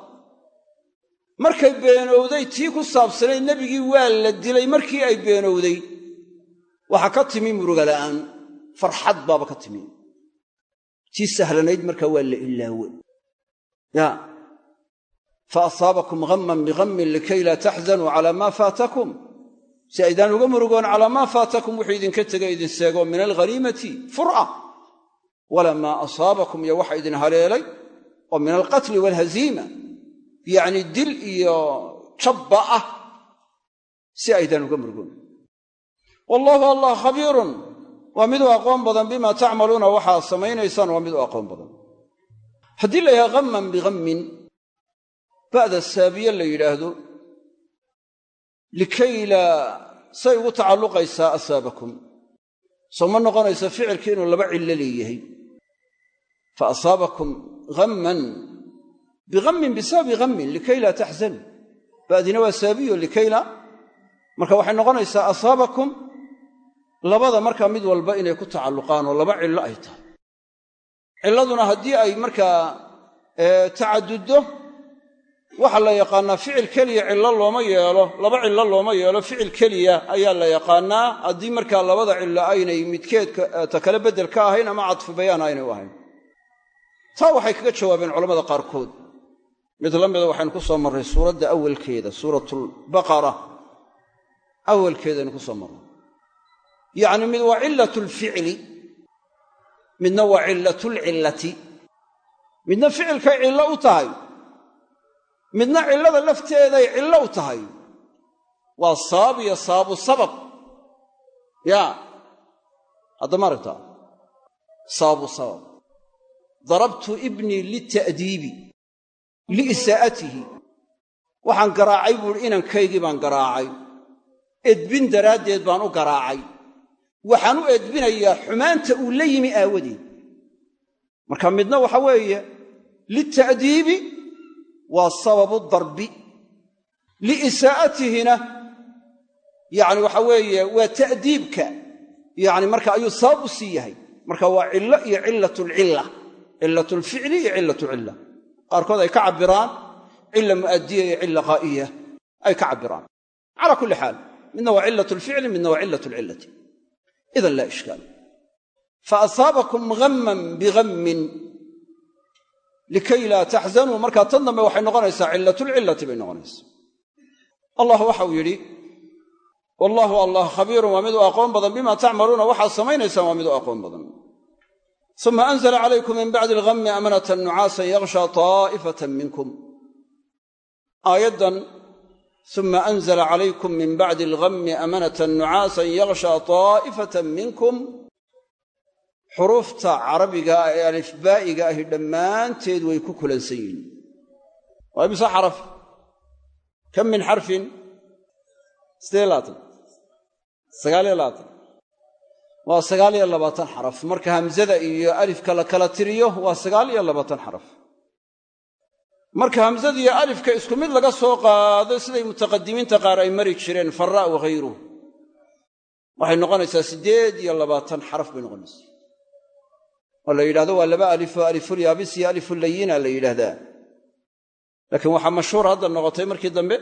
Markay beenowday tii ku saabsanayd nebigii waa la dilay markii ay beenowday. Waxaa ka timi muruga la'aan farxad baaba ka timi. Tii sahlanayd markaa waa la ilaawe ya fa asaabakum ghamman bihammin likay laa taxzanuu calaa maa faatakum si aydaan uga murugoon calaa maa faatakum wuxuu idinka tegay idin seego min alghaniimati fur'a walamaa asaabakum iyo waxa idin haleelay oo min alqatli waalhaziima yacni dil iyo jabba ah si aydaan uga murugoon wallaahu allah khabiirun waa mid u aqoon badan bima tacmaluuna waxaad samaynaysaan waa mid u aqoon haddii la yidhaha hamman bihammin ba'da saabiye la yidhaahdo likayla say ugu tacalluqaysaa asaabakum. Soo ma noqonayso ficilkii inuu laba cillo leeyahay. Fa asaabakum hamman bihammin bisababi hammin likay laa taxzanuu ba'dina waa saabiyo likayla. Marka waxay noqonaysaa asaabakum labada markaa mid walba inay ku tacalluqaan oo laba cillo ay tahay cilladuna haddii ay markaa tacaduddo waxaa la yaqaannaa ficil keliya cillo looma yeelo laba cillo looma yeelo ficil keliya ayaa la yaqaannaa haddii markaa labada cillo aynay midkeed ta kale beddel ka ahayn ama cadfu bayaan aynay u ahayn. Taa waxay kaga jawaabeen culamada qaarkood. Mid la mida waxaynu ku soo marray suuradda awalkeeda suuratulbaqara awalkeedaynu ku soo marray yacni mid waa cillatlficli midna waa cillatulcillati. Midna ficilkay cillo u tahay. Midna cillada lafteeday cillo u tahay. Waa sabab iyo sababu sabab. Yaa haddama aragtaa sababu sabab. Darabtu ibnii lita'diibi liisaa'atihi waxaan garaacay buuhi inankaygii baan garaacay. Edbin daraaddeed baan u garaacay waxaan u edbinayaa xumaanta uu la yimi aawadeed marka midna waxa weeye lita'diibi waa sababu darbi. Liisaa'atihina yacni waxa weeye waa ta'diibka. Yacni marka ayuu sabab u sii yahay. Marka waa cillo iyo cillatlcilla cillatlficli iyo cillatulcilla qaarkood ay ka cabbiraan cilla mu'addiya iyo cilla qaa'iya ay ka cabbiraan. Calaa kulli xaal midna waa cillatlficli midna waa cillatlcillati idan laa ishkaal fa asaabakum ghamman bigammin likay laa taxzanuu markaa tan dambe waxay noqonaysaa cillatlcillati bay noqonaysaa allah waxau yidhi wallaahu allah khabiirun waa mid u aqoon badan bima tacmaluuna waxaad samaynaysaan waa mid u aqoon badan uma anzla calaykum min bacdi alghammi amanatan nucaasan yakshaa taa'ifatan minkum aayaddan uma anzla calaykum min bacdi alghammi amanatan nucaasan yakshaa taa'ifatan minkum xuruufta carabiga ah ee alifbaa'iga ahi dhammaanteed way ku kulansan yihiin waa imse xaraf kam min xarfin labaatan sagaaliyo labaatan waa xaraf marka hamsada iyo alifka la kala tiriyo waa sagaal iyo labaatan xaraf marka hamsada iyo alifka isku mid laga soo qaado siday mutaqadimiinta qaar ay mari jireen farra waghayruh waxay noqonaysaa siddeed iyo labaatan xaraf bay noqonaysaa. Oo la yidhahdo waa laba alifoo alifulyaabis iyo alifullayina la yidhaahdaa. Laakiin waxaa mashhuur hadda noqotay markii dambe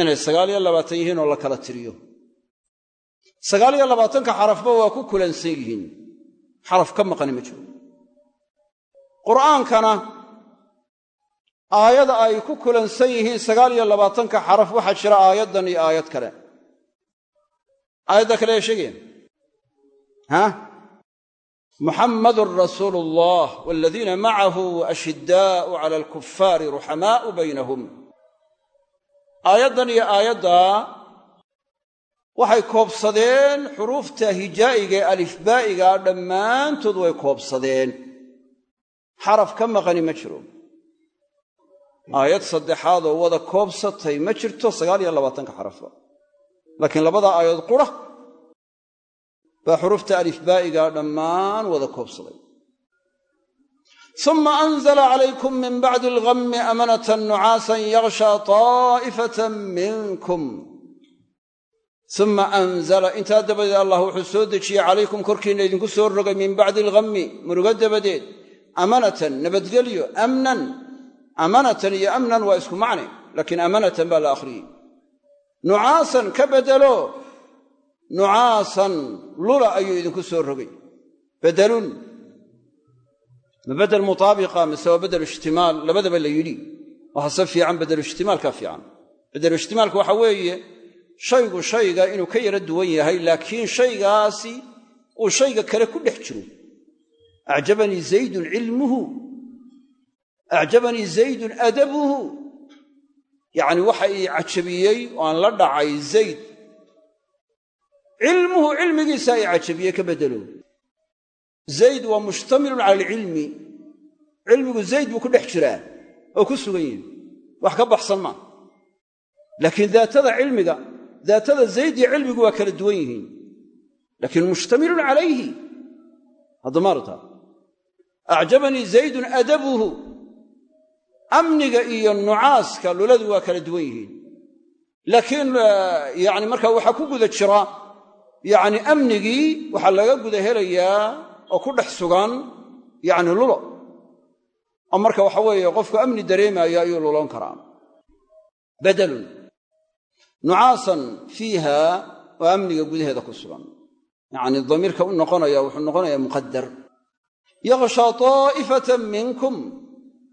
inay sagaal iyo labaatan yihiin oo la kala tiriyo. Sagaal iyo labaatanka xarafba waa ku kulansan yihiin. Xaraf ka maqani ma jiro. Qur'aankana aayada ay ku kulansan yihiin sagaal iyo labaatanka xaraf waxaa jira aayaddan iyo aayad kale. Aayadda kale ee sheegayaan ha? Muxammadun rasuulu allah waladiina macahu ashiddaa'u cala alkufaari ruxamaa'u baynahum. Aayaddan iyo aayaddaa waxay koobsadeen xuruufta hijaa'iga ee alifbaa'igaa dhammaantood way koobsadeen. Xaraf ka maqani ma jiro aayad saddexaad oo wada koobsatay ma jirto sagaal iyo labaatanka xarafba. Laakiin labadaa aayadood qura. Baa xuruufta alifbaa'igaa dhammaan wada koobsaday. Uma anzla calaykum min bacdi alghammi amanatan nucaasan yakshaa taa'ifatan minkum. Uma anzala intaa dabadeed allah wuxuu soo dejiyey calaykum korkiinna idinku soo rogay min bacdi alghammi murugo dabadeed amanatan nabadgelyo amnan amanatan iyo amnan waa isku macne laakiin amanatan baa la akhriyey. Nucaasan ka bedelo nucaasan lula ayuu idinku soo rogay. Bedelun ma bedel mutaabiqa mise waa bedelu ishtimaal labadaba la yidhi. Waxase fiican bedelu ishtimaalka fiican. Bedelu ishtimaalka waxa weeye shaygu shayga inuu ka yara duwan yahay laakiin shaygaasi uu shayga kale ku dhex jiro. Acjabanii zaydun cilmuhu acjabanii zaydun adabuhu yacni waxa ii cajabiyey oo aan la dhacay zayd cilmuhu cilmigiisaa ii cajabiyey ka bedelo zayd waa mushtamilun cala alcilmi cilmigu zayd buu ku dhex jiraa oo ku sugan yihi wax ka baxsan maa laakiin daatada cilmiga daatada zayd iyo cilmigu waa kala duwan yihiin laakiin mushtamilun calayhi amniga iyo nucaaska luladu waa kala duwan yihiin. Laakiin yani markaa waxaa ku guda jira yacni amnigii waxaa laga guda helayaa oo ku dhex sugan yacni lulo. Oo marka waxa weeye qofku amni dareemaayo ayuu luloon karaa. Badalun nucaasan fiiha oo amniga gudaheeda ku sugan. Yacnii damiirka u noqonaya wuxuu noqonayaa muqadar yakhshaa taa'ifatan minkum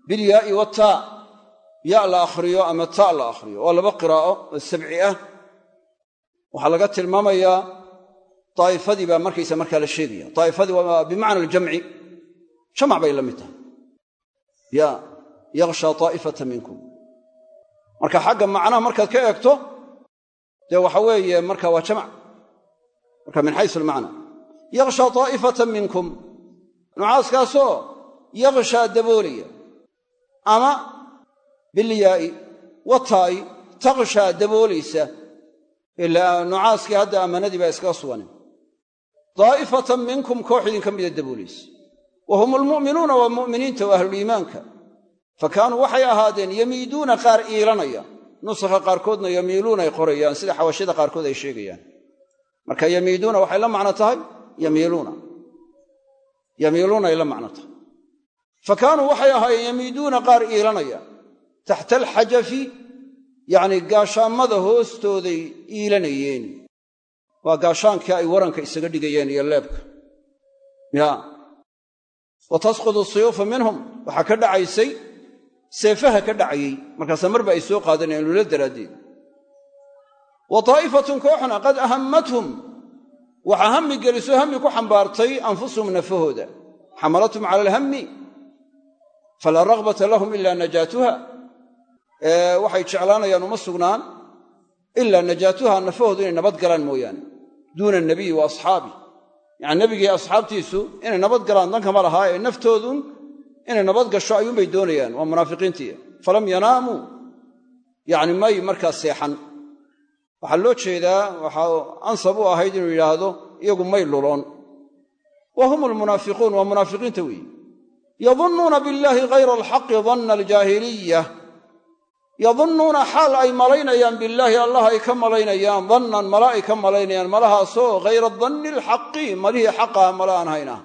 bilyaa'i wataa ya la akhriyo ama taa la akhriyo. Waa laba qiraa'o oo sabci ah. Waxaa laga tilmaamayaa daa'ifadii baa markaysa markaa la sheegaya. Daa'ifadii waa bimacna aljamci. Jamac bay la mid tahay. Ya yakhshaa taa'ifata minkum. Marka xagga macnaha markaad ka eegto dee waxa weeye marka waa jamac. Marka min xaysu almacna yakhshaa taa'ifatan minkum. Nucaaskaasoo yakhshaa daboolaya ama bilyaa'i wataa'i takhshaa daboolaysa ilaa nucaaskii hadda ammanadii baa iskaga suganen daa'ifatan minkum koox idinka mida daboolaysa wa hum almu'minuuna waa mu'miniinta oo ahluliimaanka fa kaanuu waxay ahaadeen yamiiduuna qaar iilanaya. Nusakha qaarkoodna yamiiluuna ay qorayaan sida xawashida qaarkood ay sheegayaan. Marka yamiiduuna waxay la macno tahay? Yamiiluuna. Yamiiluuna ay la macno tahay fa kaanuu waxay ahaayeen yamiiduuna qaar iilanaya. Taxta alxajafi yacnii gaashaammada hoostooday iilanayeen. Waa gaashaankii ay waranka isaga dhigayeen iyo leebka. Ya wa tasqudu suyuufa minhum waxaa ka dhacaysay seefaha ka dhacayey. Markaasaa marba ay soo qaadanayeen lula daraaddeed wa daa'ifatun kooxna qad ahammathum waxaa hammi geliso hammi ku xambaartay anfusuhum nafahooda. Xamalathum cala alhammi falaa ragbata lahum ila najaatuha waxay jeclaanayaan uma sugnaan ilaa najaatuha nafahoodu inay nabad galaan mooyaane duuna anabiyi wa asxaabi yacani nebigii asxaabtiisu inay nabad galaan dankama lahaa ee naftoodun inay nabad gasho ayuunbay doonayaan waa munaafiqiintii falam yanaamuu yacni may markaa seexan waxaa loo jeedaa waxaa ansab u ahayd inuu yidhaahdo iyagu may luloon wa hum almunaafiquun waa munaafiqiinta weeye yadunnuuna billaahi hayra alxaqi danna aljaahiliya yadunnuuna xaal ay malaynayaan billaahi allah ay ka malaynayaan dannan mala ay ka malaynayaan malahaasoo hayra danni alxaqi malihii xaqaha mala aan hayna.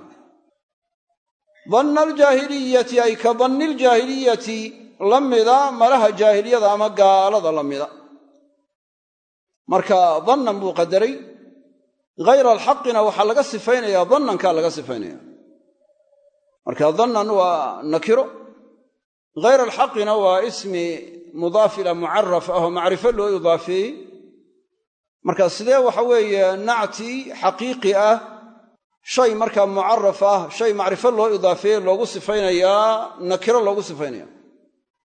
Danna aljaahiliyati ay ka danni aljaahiliyati la mida malaha jaahiliyada ama gaalada la mida. Marka dannan buu qadaray hayra alxaqina waxaa laga sifaynayaa dannankaa laga sifaynaya marka dannan waa nakiro. Hayra alxaqina waa ismi mudaaf ila mucaraf ah oo macrifo loo idaafeeyey marka sidee waxa weeye nacti xaqiiqi ah shay markaa mucaraf ah shay macrifo loo idaafeeye loogu sifaynayaa nakiro loogu sifaynaya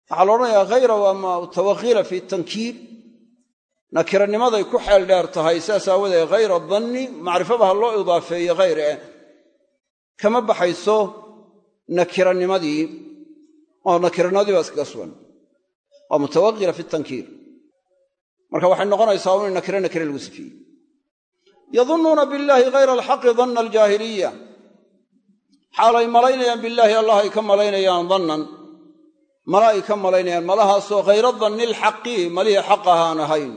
waxaa la odhanayaa hayra waa mutawakhila fi tankiir. Nakiranimaday ku xeel dheer tahay saas aawadeed hayra danni macrifaba ha loo idaafeeye hayr eh. Kama baxayso nakiranimadii oo nakiranimadii baa sugan. Waa mutawakila fi tankiir. Marka waxay noqonaysaa un nakire nakire lagu sifiyey. Yadunnuuna billaahi hayra alxaqi danna aljaahiliya xaalay malaynayaan billaahi allah ay ka malaynayaan dannan mala ay ka malaynayaan malahaasoo hayra danni alxaqi malihii xaq ahaan ahayn.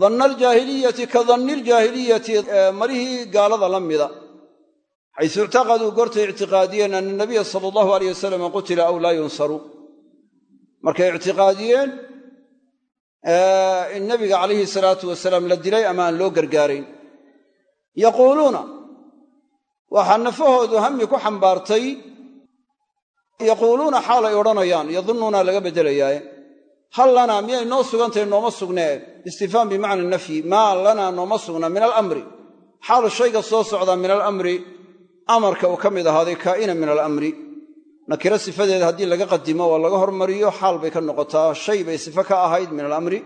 Danna aljaahiliyati ka danni aljaahiliyati malihii gaalada la mida xaysu ictaqaduu goortay ictiqaadiyeen ana nabiya sala allahu aleyh wasalam qutila aw laa yunsaru. Markay ictiqaadiyeen in nabiga calayhi salaatu wasalaam la dilay ama aan loo gargaarayn. Yaquuluuna waxaa nafahoodu hammi ku xambaartay yaquuluuna xaalay odhanayaan yadunnuuna laga beddelayaaye hal lanaa miyay noo sugantahay nooma sugnee? Istifhaam bimacna nafyi maa lanaa nooma sugna min alamri xaal shayga soo socdaa min alamri amarka uu ka mid ahaaday kaa'ina min alamri. Nakiro sifadeeda haddii laga qadimo waa laga hormariyo xaal bay ka noqotaa shay bay sifo ka ahayd min alamri.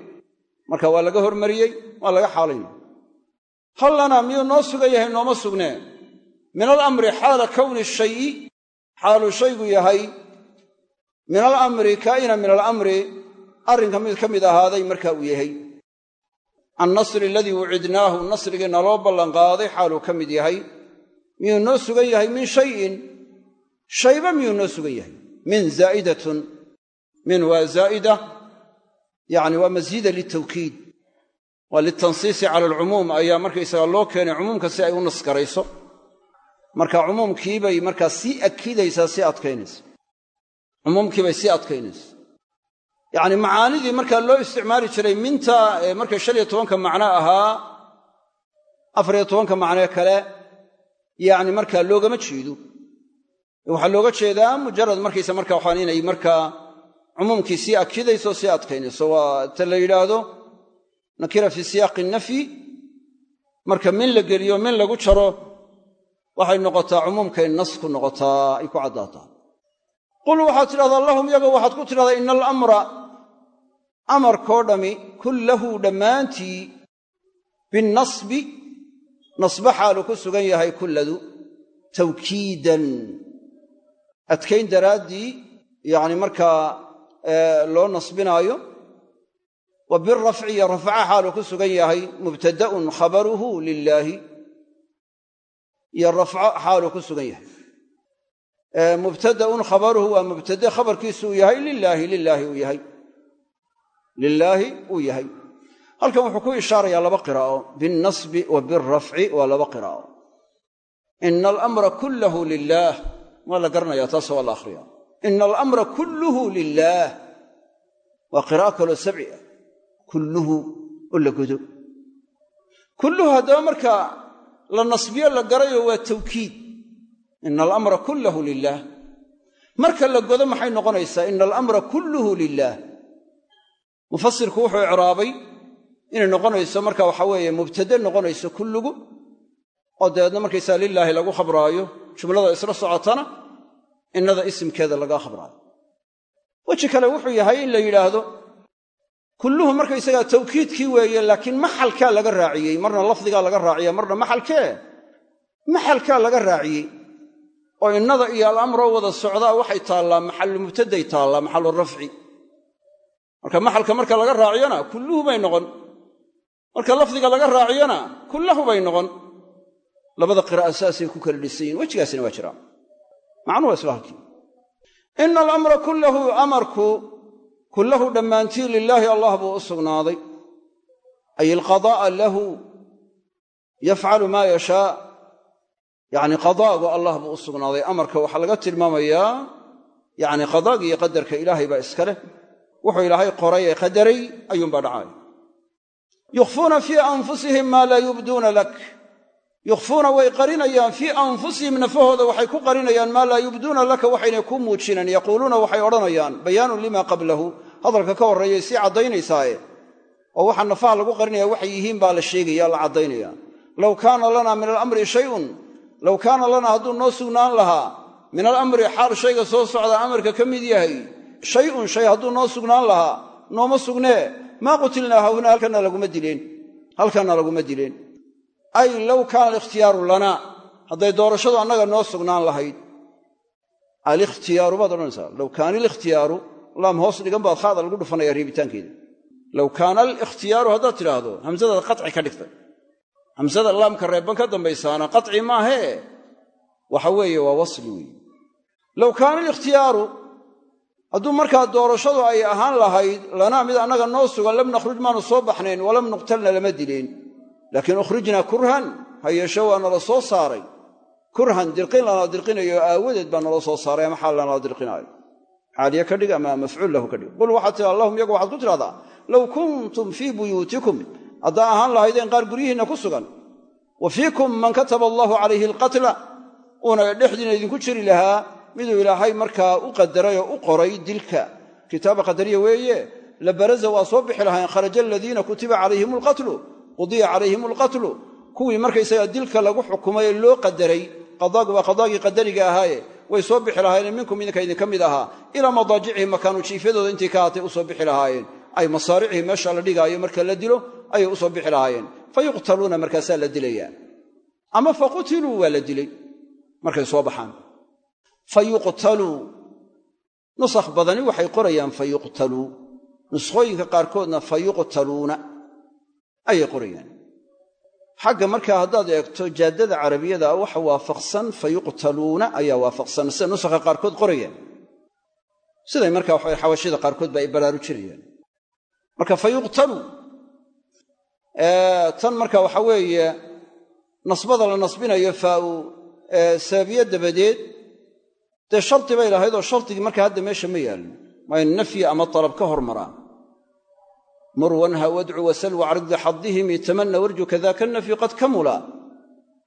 Marka waa laga hormariyey waa laga xaalayna. Hal lanaa miyuu noo sugan yahay nooma sugnee min alamri xaala kowni shayi xaaluu shaygu yahay. Min alamri kaa'ina min alamri arrinka mid ka mid ahaaday marka uu yahay. Annasri aladii wucidnaahu nasrigii naloo ballanqaaday xaaluu ka mid yahay miyuu noo sugan yahay min shayin? Shayba miyuu noo sugan yahay? Min zaa'idatun. Min waa zaa'ida. Yacni waa masiida litawkiid. Waa litansiisi cala alcumuum. Ayaa markaysaga loo keenay cumuumka si ay u naskarayso. Marka cumuumkiibay markaa sii akidaysaa sii adkaynaysa. Cumuumkiibay sii adkaynaysa. Yacni macaanidii markaa loo isticmaali jiray minta markay shan iyo tobanka macno ahaa afariyo tobanka macnee kale yacni markaa loogama jeedo. Waxaa looga jeedaa mujarad markaysa marka waxaan inay markaa cumuumkii sii akidayso sii adkaynayso. Waa ta la yidhaahdo nakira fii siyaaqi nafyi marka min la geliyo min lagu jaro waxay noqotaa cumuumkay nas ku noqotaa ay ku caddaataa. Qul waxaad tidhahdaa lahum yaga waxaad ku tidhahdaa ina alamra amarkoo dhammi kullahu dhammaantii binnasbi nasba xaalu ku sugan yahay kulladu tawkiidan. Adkayn daraaddii yacni markaa loo nasbinaayo wa birafci iyo rafca xaalu ku sugan yahay mubtada'un khabaruhu lilaahi iyo rafco xaalu ku sugan yahay. Mubtada'un khabaruhu waa mubtade khabarkiisu uu yahay lilaahi lilaahi uu yahay. Lilaahi uu yahay halkan wuxuu ku ishaarayaa laba qiraa'o. Binnasbi wa birafci waa laba qiraa'o. Ina alamra kullahu lilaah waa la garanaya taas waa la akhriya ina alamra kulluhu lilaah waa qiraa'o kaloo sabci ah. Kulluhu oo la kulluhu haddaba marka la nasbiyo la garayo waa tawkiid. Ina alamra kullahu lilaah marka la godo maxay noqonaysaa? Ina alamra kulluhu lilaah mufasirku wuxuu icraabay inay noqonayso marka waxa weeye mubtade noqonayso kullugu oo dabeedna markaysaa lilaahi lagu khabraayo jumlada isla socotana innada isimkeeda laga khabraayo. Weji kale wuxuu yahay in la yidhaahdo kulluhu markaysagaa tawkiidkii weeye laakiin maxalkaa laga raaciyey marna lafdigaa laga raaciya marna maxalkee? Maxalkaa laga raaciyey. Oo innada iyo alamroo wada socdaa waxay taallaa maxalu mubtaday taallaa maxalu rafci. Marka maxalka marka laga raaciyona kulluhu bay noqon marka lafdiga laga raaciyona kullahu bay noqon. Labada qiraa'a saasay ku kala dhisan yihiin wejigaasina waa jiraa macnuhu waa isla halkii ina alamra kullahu amarku kullahu dhammaantii lilaahi allah buu u sugnaaday. Ay alqadaa'a lahu yafcalu maa yashaa. Yacni qadaagu allah buu u sugnaaday. Amarka waxaa laga tilmaamayaa yacni qadaagi iyo qadarka ilaahay baa iska leh. Wuxuu ilaahay qoray ee qadaray ayuunbaa dhacay yukhfuuna fii anfusihim maa laa yubduuna lak yukhfuuna way qarinayaan fii anfusihim nafahooda waxay ku qarinayaan maa laa yubduuna laka waxaynay ku muujinaan yaquuluuna waxay odhanayaan bayaanun limaa qablahu hadalka ka horreeyay sii caddaynaysaa'e oo waxaa nafaha lagu qarinaya waxay yihiin baa la sheegaya la caddaynaya low kaana lanaa min alamri shayun low kaana lanaa hadduu noo sugnaan lahaa min alamri xaal shayga soo socda amarka ka mid yahay shayun shay hadduu noo sugnaan lahaa nooma sugnee maa qutilnaa hawna halkanna laguma dileen halkanna laguma dileen ay low kaana alikhtiyaaru lanaa hadday doorashadu annaga noo sugnaan lahayd. Alikhtiyaaru baad odhanaysaa. Low kaana alikhtiyaaru laam hoos dhigan baad khaada lagu dhufanaya reebitaankeeda low kaana alikhtiyaaru haddaad tidhaahdo hamsadaad qaci ka dhigtay. Hamsada laamka reebban ka dambaysaana qaci maahee waxa weeye waa wasli weeye. Low kaana alikhtiyaaru hadduu markaa doorashadu ay ahaan lahayd lanaa mid annaga noo sugan lam nakhruj maanu soo baxnayn walam nuqtalna lama dileen laakiin ukhrijnaa kurhan ha yeeshe waa nala soo saaray. Kurhan dirqin lanala dirqinayo aawadeed baa nala soo saaray ama xaal lanala dirqinaayo. Xaaliye ka dhig ama mafcuul lahu ka dhig qul waxaad tiraa allahum iyagu waxaad ku tidhahdaa low kuntum fii buyuutikum. Haddaa ahaan lahaydeen qaar guryihiinna ku sugan. Wa fiikum man kataba allaahu calayhi alqatla uuna dhexdiina idinku jiri lahaa miduu ilaahay markaa u qadaray oo u qoray dilka. Kitaaba qadariya weeye la baraza waa soo bixi lahayn kharaja aladiina kutiba calayhim alqatlu qudiya calayhim alqatlu kuwii markaysaga dilka lagu xukumay ee loo qadaray. Qadaagu waa qadaagii qadariga ahaaye way soo bixi lahaayeen minkum idinka idinka mid ahaa. Ilaa madaajicihim makaanu jiifyadooda intii ka haatay u soo bixi lahaayeen. Ay masaaricihii meesha la dhigaayo marka la dilo ayay u soo bixi lahaayeen. Fa yuqtaluuna markaasaa la dilayaa. Ama fa qutiluu waa la dilay. Markay soo baxaan fa yuqtaluu nusakh badani waxay qorayaan fa yuqtaluu nuskhooyinka qaarkoodna fa yuqtaluuna ayay qorayaan. Xagga markaa haddaad eegto jaaddada carabiyada waxa waafaqsan fa yuqtaluuna ayaa waafaqsan. Sida nusakha qaarkood qorayaan. Siday markaa waxa xawashida qaarkood ba ay baraarujinayaan marka fa yuqtaluu tan marka waxa weeye nasbada la nasbinayo faau sababiye dabadeed dee shardi bay lahayd oo shardigii markaa hadda meesha ma yaallo waa in nafyi ama dalab ka hormaraa mur wanha wadcu wasal wacrid xadihimi tamanna warju kadaka nafyu qad kamula.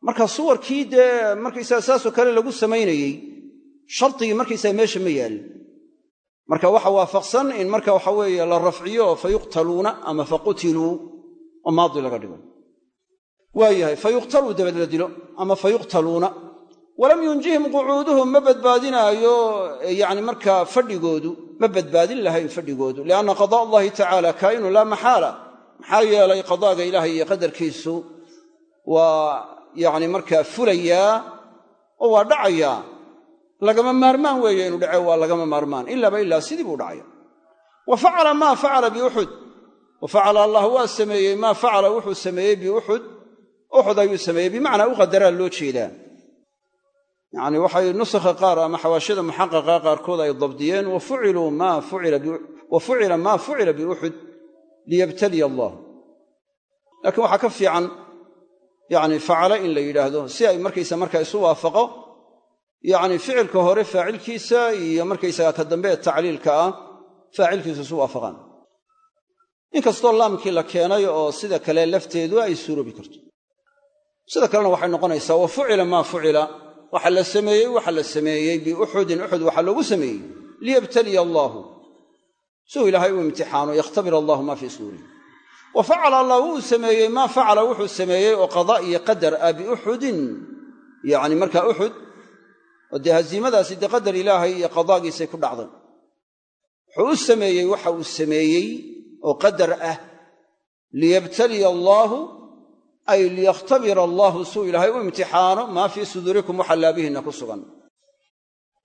Marka suwarkii dee markaysaga saasoo kale lagu samaynayey shardigii markaysaga meesha ma yaallo marka waxa waafaqsan in marka waxa weeye la rafciyo fa yuqtaluuna ama fa oo maadi laga dhigo. Waayahay fa dabad la dilo ama fa walam yunjihim qucuuduhum ma badbaadinaayo yani markaa fadhigoodu ma badbaadin lahayn fadhigoodu. Lianna qadaa allahi tacaala kaa'inu laa maxaala maxaa yeelay qadaaga ilaahay iyo qadarkiisu waa yani markaa fulayaa oo waa dhacayaa lagama maarmaan weeye inuu dhace waa lagama maarmaan. Ilaaba ilaa sidii buu dhacaya. Wa facala maa facala biuxud wa facala allah waa sameeyey maa facala wuxuu sameeyey biuxud uxud ayuu sameeyey bimacnaa u qadaraa loo jeedaa yacni waxay nusakha qaar ama xawaashida muxaqaqa qaarkood ay dabdiyeen wa fucila maa fucila biuxud liyabtaliya allah. Laakiin waxaa ka fiican yani facala in la yidhaahdo si ay markaysa markaa isu waafaqo yacni ficilka hore faacilkiisa iyo markaysaga ka dambe ee tacliilka ah faacilkiisa isu waafaqaan. Inkastoo laamkii la keenay oo sida kale lafteedu ay suuroobi karto. Sida kalena waxay noqonaysaa wa fucila maa fucila waxa la sameeyey waxa la sameeyey biuxudin. Uxud waxaa loogu sameeyey. Liyabtaliya allaahu siuu ilaahay u imtixaano yakhtabir allahu maa fii suuri. Wa facala allah wuu sameeyey maa facala wuxuu sameeyey oo qadaa iyo qadar ah biuxudin. Yacni markaa uxud oo dee haziimadaasi dee qadar ilaahay iyo qadaagiisay ku dhacday. Wuxuu u sameeyey waxa uu sameeyey oo qadar ah. Liyabtaliya allaahu ay liyakhtabira allaahu suu ilaahay u imtixaano maa fii suduurikum waxa laabihiinna ku sugan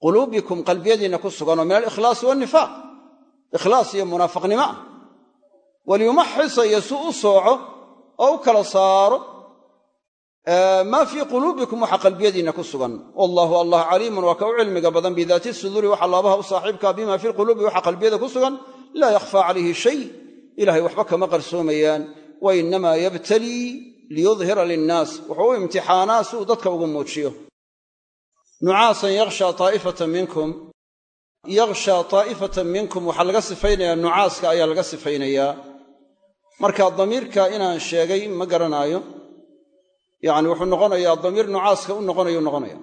quluubikum qalbiyadiinna ku sugan oo min alikhlaasi waannifaaq ikhlaas iyo munaafaqnimo ah waliyumaxisa iyo u sooco oo u kala saaro maa fii quluubikum waxa qalbiyadiinna ku sugan wallaahu allah caliimun waa ka u cilmiga badan bidaati suduuri waxa laabaha u saaxiibkaa bima fi lquluubi waxa qalbiyada ku sugan laa yakhfaa calayhi shay ilahay waxba kama qarsoomayaan wa inamaa yabtalii liyudhira linnaas wuxuu u imtixaanaa si uu dadka ugu muujiyo. Nucaasan yakhshaa taa'ifatan minkum yakhshaa taa'ifatan minkum waxaa laga sifaynayaa nucaaska ayaa laga sifaynayaa. Marka damiirka inaan sheegay ma garanaayo. Yacni wuxuu noqonayaa damiir nucaaska u noqonayu noqonaya.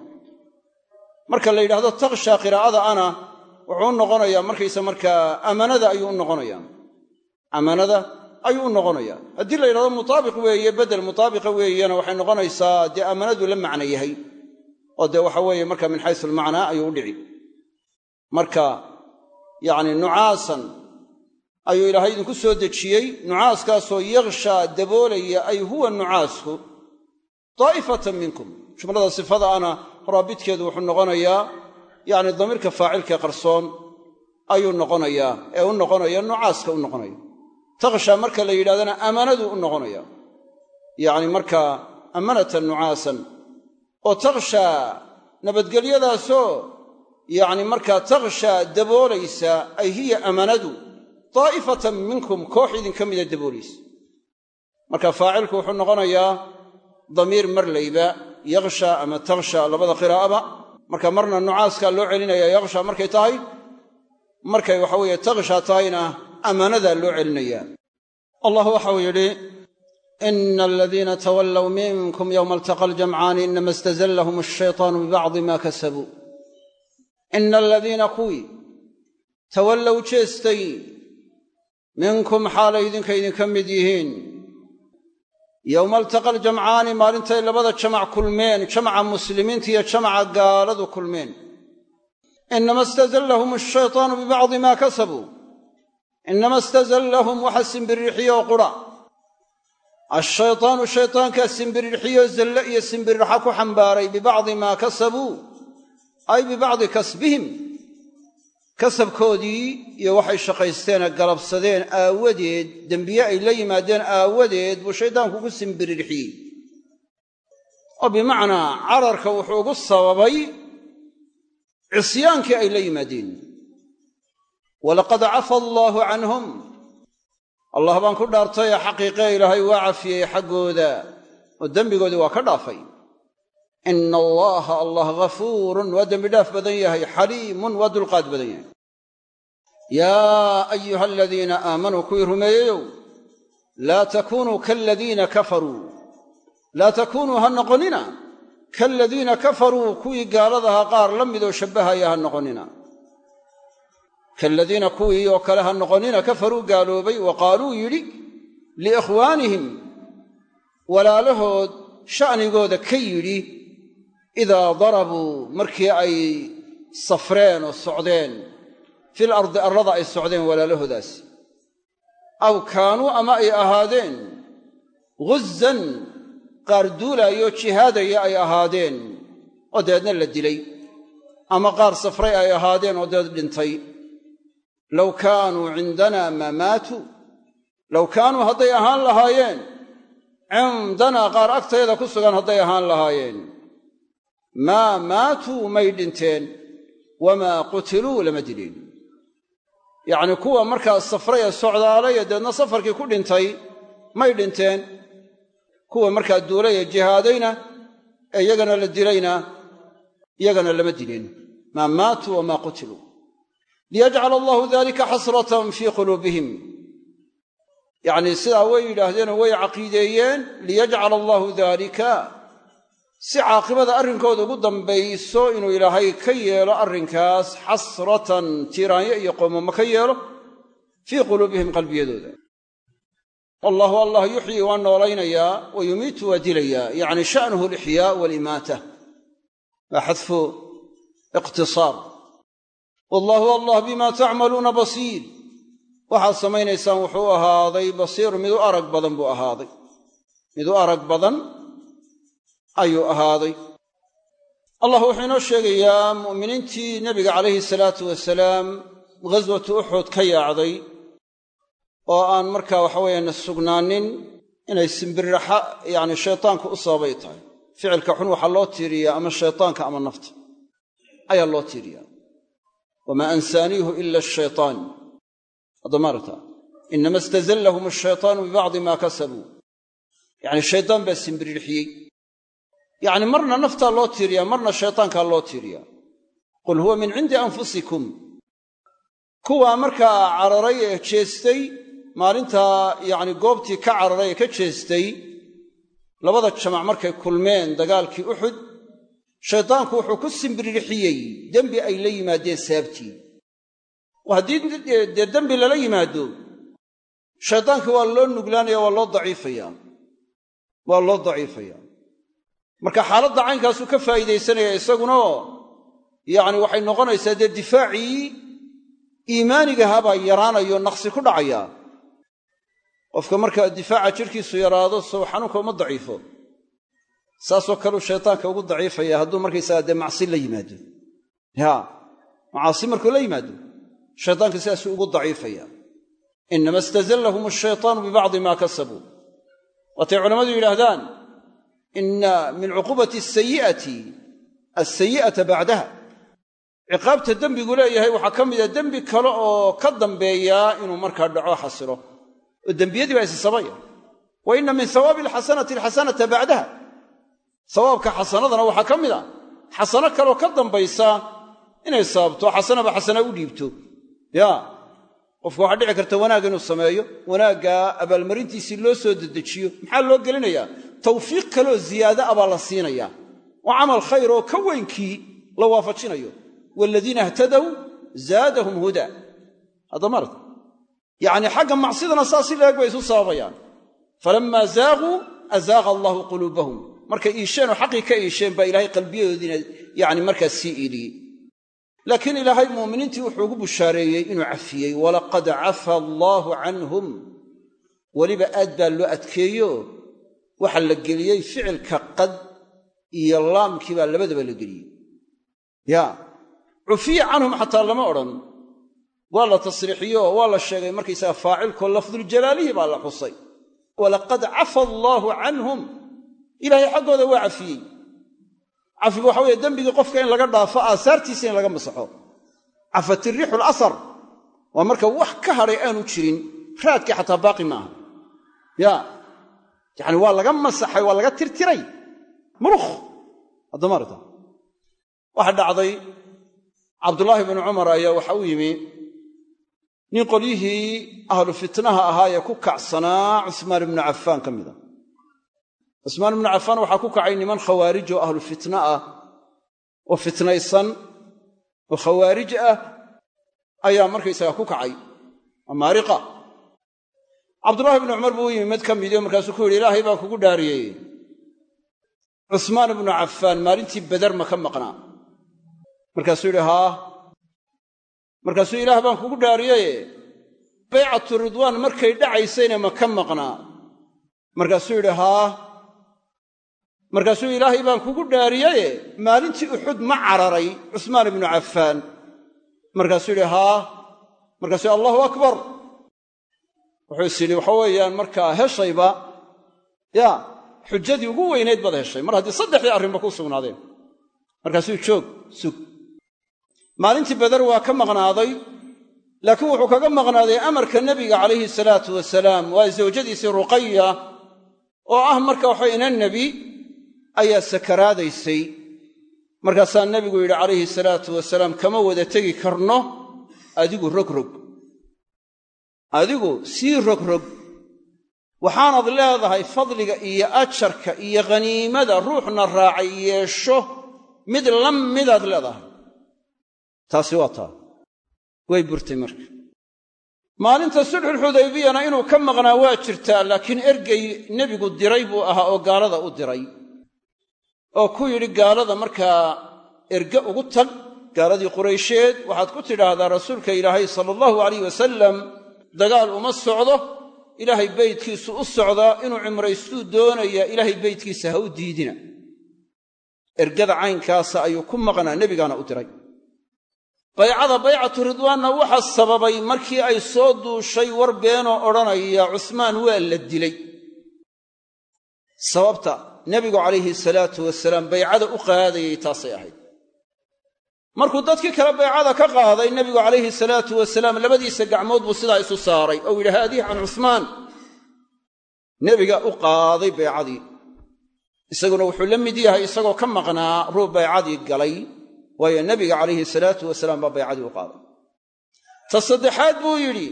Marka la yidhahdo takhshaa qiraa'ada ana wuxuu u noqonayaa markaysa markaa amanada ayuu u noqonayaa. Amanada ayuu u noqonayaa. Haddii la yidhahdo mutaabiq weeye bedel mutaabiqa weeyena waxay noqonaysaa dee amanadu la macno yahay. Oo dee waxa weeye marka min xaysu almacnaa ayuu u dhici. Marka yacni nucaasan ayuu ilaahay idinku soo dejiyey. Nucaaskaasoo yakhshaa daboolaya ay huwa nucaasku daa'ifatan minkum. Jumlada sifada ana raabidkeedu wuxuu noqonayaa yacni damiirka faacilkae qarsoon ayuu noqonayaa ee u noqonaya nucaaska u noqonaya takhshaa marka la yidhahdana amanadu u noqonaya. Yacni markaa amanatan nucaasan. Oo takhshaa nabadgelyadaasoo yacni markaa takhshaa daboolaysa ay hiya amanadu daa'ifatan minkum koox idinka mida daboolaysa marka faacilku wuxuu noqonayaa damiir marlayba yakhsha ama takhsha labada qiraa'aba. Marka marna nucaaskaa loo celinaya yakhsha markay tahay markay waxa weeye takhsha tahayna ammaanadaa loo celinaya. Allah waxau yidhi ina aladiina tawallow minkum yowma altaqa aljamcaani inama istazallahum ashaytaanu bibacdi ma kasabuu ina aladiina kuwii tawallow jeestay minkum xaalay idinka idinka mid yihiin. Yowma altaqa aljamcaani maalintay labada jamac kulmeen jamaca muslimiinta iyo jamaca gaaladu kulmeen. Inama istazallahum ashaytaanu bibacdi maa kasabuu inama istazallahum waxa simbirixiyoo qura ashaytaanu shaytaankaa simbirixiyoo zalle iyo simbirraxa ku xambaaray bibacdi maa kasabuu ay bibacdi kasbihim kasabkoodii iyo waxay shaqaysteene galabsadeen aawadeed dembiye ay la yimaadeen aawadeed buu shaydaanku ku simbirirxiyey oo bimacnaa cararka wuxuu ugu sababay cisyaankii ay la yimaadeen walaqad cafa allaahu canhum. Allah baan ku dhaartay ee xaqiiqee ilaahay waa cafiyey xaggooda oo dembigoodii waa ka dhaafay. Ina allaha allah ghafuurun waa dembidhaaf badan yahay xaliimun waa dulqaad badan yahay. Yaa ayuha aladiina aamanuu kuwii rumeeyeyow laa takunuu kaaladiina kafaruu. Laa takuunuu ha noqonina kaaladiina kafaruu kuwii gaaladaha qaar la midoo shabbahaya ha noqonina kaaladiina kuwii oo kale ha noqonina kafaruu gaaloobay wa qaaluu yidhi liikhwaanihim walaalahood sha'nigooda ka yidhi idaa darabuu markii ay safreen oo socdeen fil ardi arlada ay socdeen walaalahoodaasi aw kaanuu ama ay ahaadeen ghuzzan qaar duulaayoo jihaadaya ay ahaadeen oo dabeedna la dilay. Ama qaar safray ay ahaadeen oo dabeed dhintay low kaanuu cindanaa maa maatuu low kaanuu hadday ahaan lahaayeen cindanaa qaar agtayada ku sugan hadday ahaan lahaayeen. Maa maatuu may dhinteen wamaa qutiluu lama dilin. Yacnii kuwa markaa safray ee socdaalay ee deedna safarkii ku dhintay may dhinteen. Kuwa markaa duulay ee jihaadayna ee iyagana la dilayna iyagana lama dilin. Maa maatuu wamaa qutiluu liyajcala allahu dalika xasratan fii quluubihim yacnii sidaa way yidhaahdeenoo way caqiideeyeen liyajcala allahu daalika si caaqibada arrinkooda ugu dambayso inuu ilaahay ka yeelo arrinkaas xasratan tiiraanyo iyo qoomamo ka yeelo fii quluubihim qalbiyadooda wallahu allah yuxyii waa noolaynayaa wa yumiitu waa dilayaa yacni sha'nuhu alixyaa waalimaata waa xadfu iqtisaar wallahu allah bima tacmaluuna basiir waxaad samaynaysaan wuxuu ahaaday basiir. Mid u arag badan buu ahaaday. Mid u arag badan ayuu ahaaday. Allah wuxuu inoo sheegayaa mu'miniintii nebiga calayhi salaatu wasalaam ghaswatu uxud ka yaacday oo aan markaa waxa weeyaan sugnaanin inay simbirraxa yacni shaytaanku u sababay tahay. Ficilka xun waxaa loo tiiriyaa ama shaytaanka ama nafta ayaa loo tiiriyaa wamaa ansaaniihu ila ashaytaan hadda maaragta inama istazallahum ashaytaanu bibacdi maa kasabuu yacni shaydaan baa simbirrixiyey yacni marna naftaa loo tiiriyaa marna shaytaankaa loo tiiriyaa qul huwa min cindi anfusikum kuwaa markaa cararay ee jeestay maalintaa yacni goobtii ka cararay ee ka jeestay labada jamac markay kulmeen dagaalkii uxud shaydaanku wuxuu ku simbirrixiyey dembi ay la yimaadeen sababtii haddii dee dembi lala yimaado shaydaankii waa loo nuglaanaya waa loo daciifayaa. Waa loo daciifayaa. Marka xaaladda caynkaasuu ka faa'iidaysanaya isagunao yacni waxay noqonaysaa dee difaacii iimaanigahabaa yaraanayo naqsi ku dhacaya. Qofka markaa difaaca jidhkiisu yaraado sow xanuunka uma daciifo saasoo kaleu shaytaanka ugu daciifaya hadduu markaysaga dee macsi la yimaado. Ya macaasi markuu la yimaado shaytaanka sidaasuu ugu daciifaya. Inama istazallahum ashaytaanu bibacdi maa kasabuu waatay culammadu yidhaahdaan inna min cuqubati asayi'ati alsayi'ata bacdaha ciqaabta dembigu leeyahay waxaa ka mida dembi kale oo ka dambeeyaa inuu markaa dhaco xasilo. Oo dembiyadii baa isisabaya wa inna min hawaabi alxasanati alxasanata bacdaha sawaabka xasanadana waxaa ka mid a xasano kaleoo ka dambaysa inay sababto xasanaba xasana u dhiibto. Ya qofku waxaa dhici karta wanaag inuu sameeyo wanaaggaa abaalmarintiisii loo soo dedejiyo. Maxaa loo gelinayaa? Tawfiiq kaleoo ziyaada a baa la siinayaa oo camal khayr oo ka weynkii la waafajinayo. Waaladiina ihtadow zaadahum huda hadda marata yacnii xagga macsidana saas si laeg bay isu sababayaan. Falammaa zaaquu azaaqa allaahu quluubahum markay iisheen oo xaqii ka iisheen baa ilaahay qalbiyadoodiina yacni markaas sii iiliyey laakiin ilaahay muuminiintii wuxuu ugu bushaareeyey inuu cafiyey walaqad cafa allaahu canhum. Weliba aad baa loo adkeeyo waxaa la geliyey ficilka qad iyo laamkii baa labadaba la geliyey. Ya cufiya canhum xataa lama odhan. Waa la tasriixiyo waa la sheegay markaysaga faacilkoo lafduljalaalihi baa la xusay. Walaqad cafa allaahu canhum ilaahay xaggooda waa cafiyey. Cafigu waxa weye dembigii qofka in laga dhaafo aasaartiisa in laga masaxo. Cafat iriixu alasar waa marka wax ka hadhay aanu jirin raadkii xataa baaqi maaha ya yacni waa laga masaxay waa laga tirtiray. Murukh! Haddamaarta waxaa dhacday cabdullaahi bnu cumar ayaa waxa u yimi nin qolyihii ahlu fitnaha ahaa ee ku kacsanaa cusmaan ibnu cafaan ka mida cusmaan ibnu cafaan waxaa ku kacay niman khawaarij oo ahlu fitna ah oo fitnaysan oo khawaarij ah ayaa markaysaga ku kacay. Amaariqa cabdullaahi bnu cumar buu u yimi mid ka midio markaasuu ku yidhi ilaahay baan kugu dhaariyey. Cusmaan ibnu cafaan maalintii beder ma ka maqnaa. Markaasuu yidhi haa. Markaasuu ilaah baan kugu dhaariyaye baycatu ridwaan markay dhacaysayna ma ka maqnaa. Markaasuu yidhi haa markaasuu ilaahay baan kugu dhaariyaye maalintii uxud ma cararay cusmaan ibnu cafaan. Markaasuu yidhi haa. Markaasuu allahu akbar. Wuxuu is yidhi waxa weeyaan markaa heshayba yaa xujadii ugu weynayd baad heshay. Mar haddii saddexdii arrinba kuu sugnaadeen. Markaasuu joog sug. Maalintii beder waa ka maqnaaday laakiin wuxuu kaga maqnaaday amarka nebiga calayhi salaatu wasalaam. Waa zawjadiisii ruqaya oo ah marka waxa ina nebi ayaa sakaraadaysay markaasaa nebigu yidhi calayhi salaatu wasalaam kama wada tegi karno? Adigu rogrog. Adigu sii rogrog. Waxaanad leedahay fadliga iyo ajarka iyo khaniimada ruuxna raacay yeesho mid la midaad leedahay. Taasi waa taa. Way burtay marka. Maalinta sulxulxudaybiyana inuu ka maqnaa waa jirtaa laakiin ergey nebigu diray buu ahaa oo gaalada u diray oo ku yidhi gaalada markaa erge ugu tag gaaladii quraysheed waxaad ku tidhaahdaa rasuulka ilaahay sala allahu alayh wasalam dagaal uma socdo ilaahay beydkiisu u socdaa inuu cimraystuu doonayaa ilaahay beydkiisa ha u diidina. Ergada caynkaasa ayuu ku maqnaa nebigaana u diray. Baycada baycatu ridwaanna waxa sababay markii ay soo duushay war beenoo odhanaya cusmaan waa la dilay. Sababta nebigu calayhi salaatu wasalaam baycada u qaadayay taasay ahayd. Markuu dadkii kale baycada ka qaaday nebigu calayhi salaatu wasalaam labadiisa gacmood buu sidaa isu saaray. Ou yidhi haadihi can cusmaan nebiga u qaaday baycadii. Isaguna wuxuu la mid yahay isagoo ka maqnaa ruu baycadii galay waayo nebiga calayhi salaatu wasalaam baa baycadii u qaaday. Ta saddexaad buu yidhi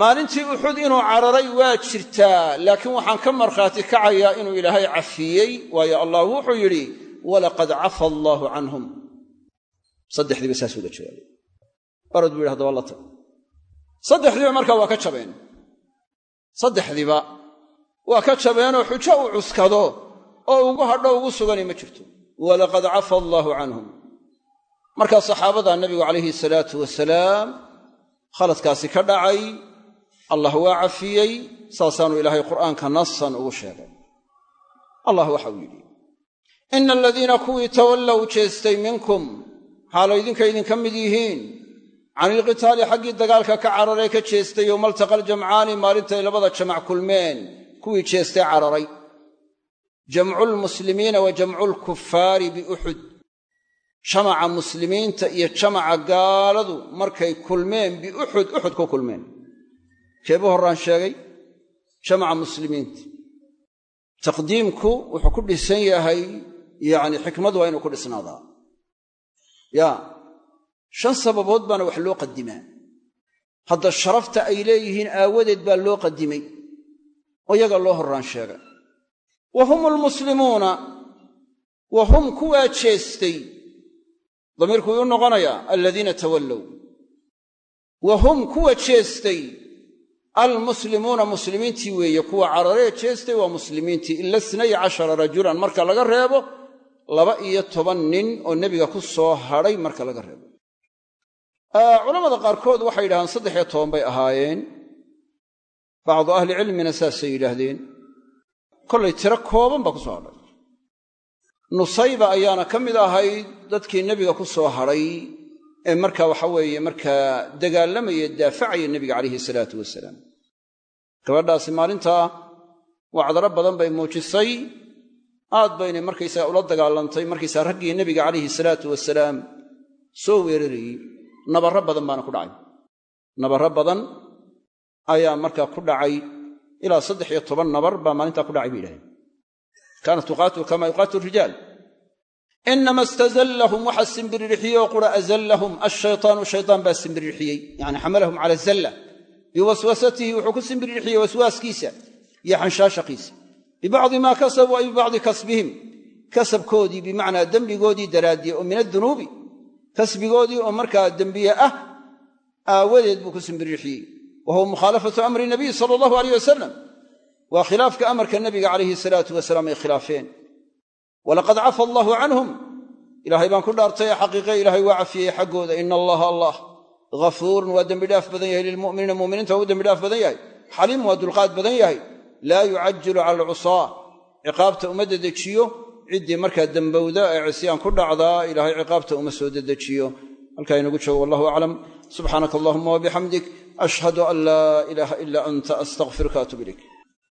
maalintii uxud inuu cararay waa jirtaa laakiin waxaan ka markhaati kacayaa inuu ilaahay cafiyey. Waayo allah wuxuu yidhi walaqad cafa allaahu canhum. Saddexdiiba saas uga jawaabay. Orod buu yidhi hadaba la tag saddexdiiba markaa waa ka jabeen saddexdiiba waa ka jabeenoo xujo u cuskado oo ugu hadho ugu sugani ma jirto. Walaqad cafa allaahu canhum. Markaa saxaabada nebigu calayhi salaatu wasalaam khaladkaasi ka dhacay allah waa cafiyey saasaanu ilaahay qur'aanka nasan ugu sheegay. Allah waxau yidhi ina aladiina kuwii tawallow jeestay minkum xaalo idinka mid yihiin can ilqitaali xaggii dagaalka ka cararay ka jeestay yowma altaqa aljamcaani maalintay labada jamac kulmeen kuwii jeestay cararay. Jamcu lmuslimiina wa jamcu lkufaari biuxud jamaca muslimiinta iyo jamaca gaaladu markay kulmeen biuxud uxud ku kulmeen keebu horraan sheegay? Jamaca muslimiinta. Taqdiimku wuxuu ku dhisan yahay yacni xikmadu waa inuu ku dhisnaadaa. Yaa shan sababood baana wax loo qadimaa. Hadda sharafta ay leeyihiin aawadeed baa loo qadimay oo yaga loo horraan sheegay wa hum almuslimuuna wa hum kuwaa jeestay damiirku uu noqonayaa aladiina tawallow wa hum kuwa jeestay almuslimuuna muslimiintii weeye kuwa cararee jeestay waa muslimiintii. Ila snay cashara rajulan marka laga reebo laba iyo toban nin oo nebiga ku soo hadhay marka laga reebo. Culammada qaarkood waxay yidhahdeen saddex iyo toban bay ahaayeen. Bacdu ahlicilmina saasay yidhaahdeen. Kollay tiro kooban baa ku soo hadhay. Nusayba ayaana ka mid ahayd dadkii nebiga ku soo hadhay ee marka waxa weeye markaa dagaalamaya daafacaya nebiga calayhi salaatu wasalaam. Gabadhaasi maalintaa wacdaro badan bay muujisay. Aad baynay markaysaga ula dagaalantay markaysaa raggii nebiga calayhi salaatu wasalaam soo weerarayey nabarro badan baana ku dhacay. Nabarro badan ayaa markaa ku dhacay ilaa saddex iyo toban nabar baa maalintaa ku dhacay bay yidhahdeen. Kaanat tuqaatilu kamaa yuqaatilu rijaal inama istazallahum waxa simbiririxiyey oo qura azallahum ashaytaanu shaytaan baa simbiririxiyey yani xamalahum cala zalla biwaswasatihi wuxuu ku simbiririxiyey waswaaskiisa iyo xanshaashaqiisa bibacdi maa kasabuu ay bibacdi kasbihim kasabkoodii bimacnaa dembigoodii daraaddiye oo min adunuubi kasbigoodii oo markaa dembiye ah aawadeed buu ku simbiririxiyey wa huwa mukhaalafatu amri nabiy sala allahu aleyh wasalam waa khilaafka amarka nabiga calayhi salaatu wasalaam ay walaqad cafa allaahu canhum. Ilaahay baan ku dhaartay xaqiiqe ilaahay waa cafiyey xaggooda. Ina allaha allah ghafuurun waa dembidhaaf badan yahay lilmu'miniina. Muminiinta waa u dembidhaaf badan yahay. Xaliim waa dulqaad badan yahay. Laa yucajilu cala alcusaa. Ciqaabta uma dedejiyo. Ciddii markaa dembowda ee cisyaan ku dhacdaa ilaahay ciqaabta uma soo dedejiyo. Halkaa inagu joogo wallahu aclam. Subxaanaka allahuma wabixamdik ashhadu an laa ilaaha ila anta astaqfiruka atub ilayk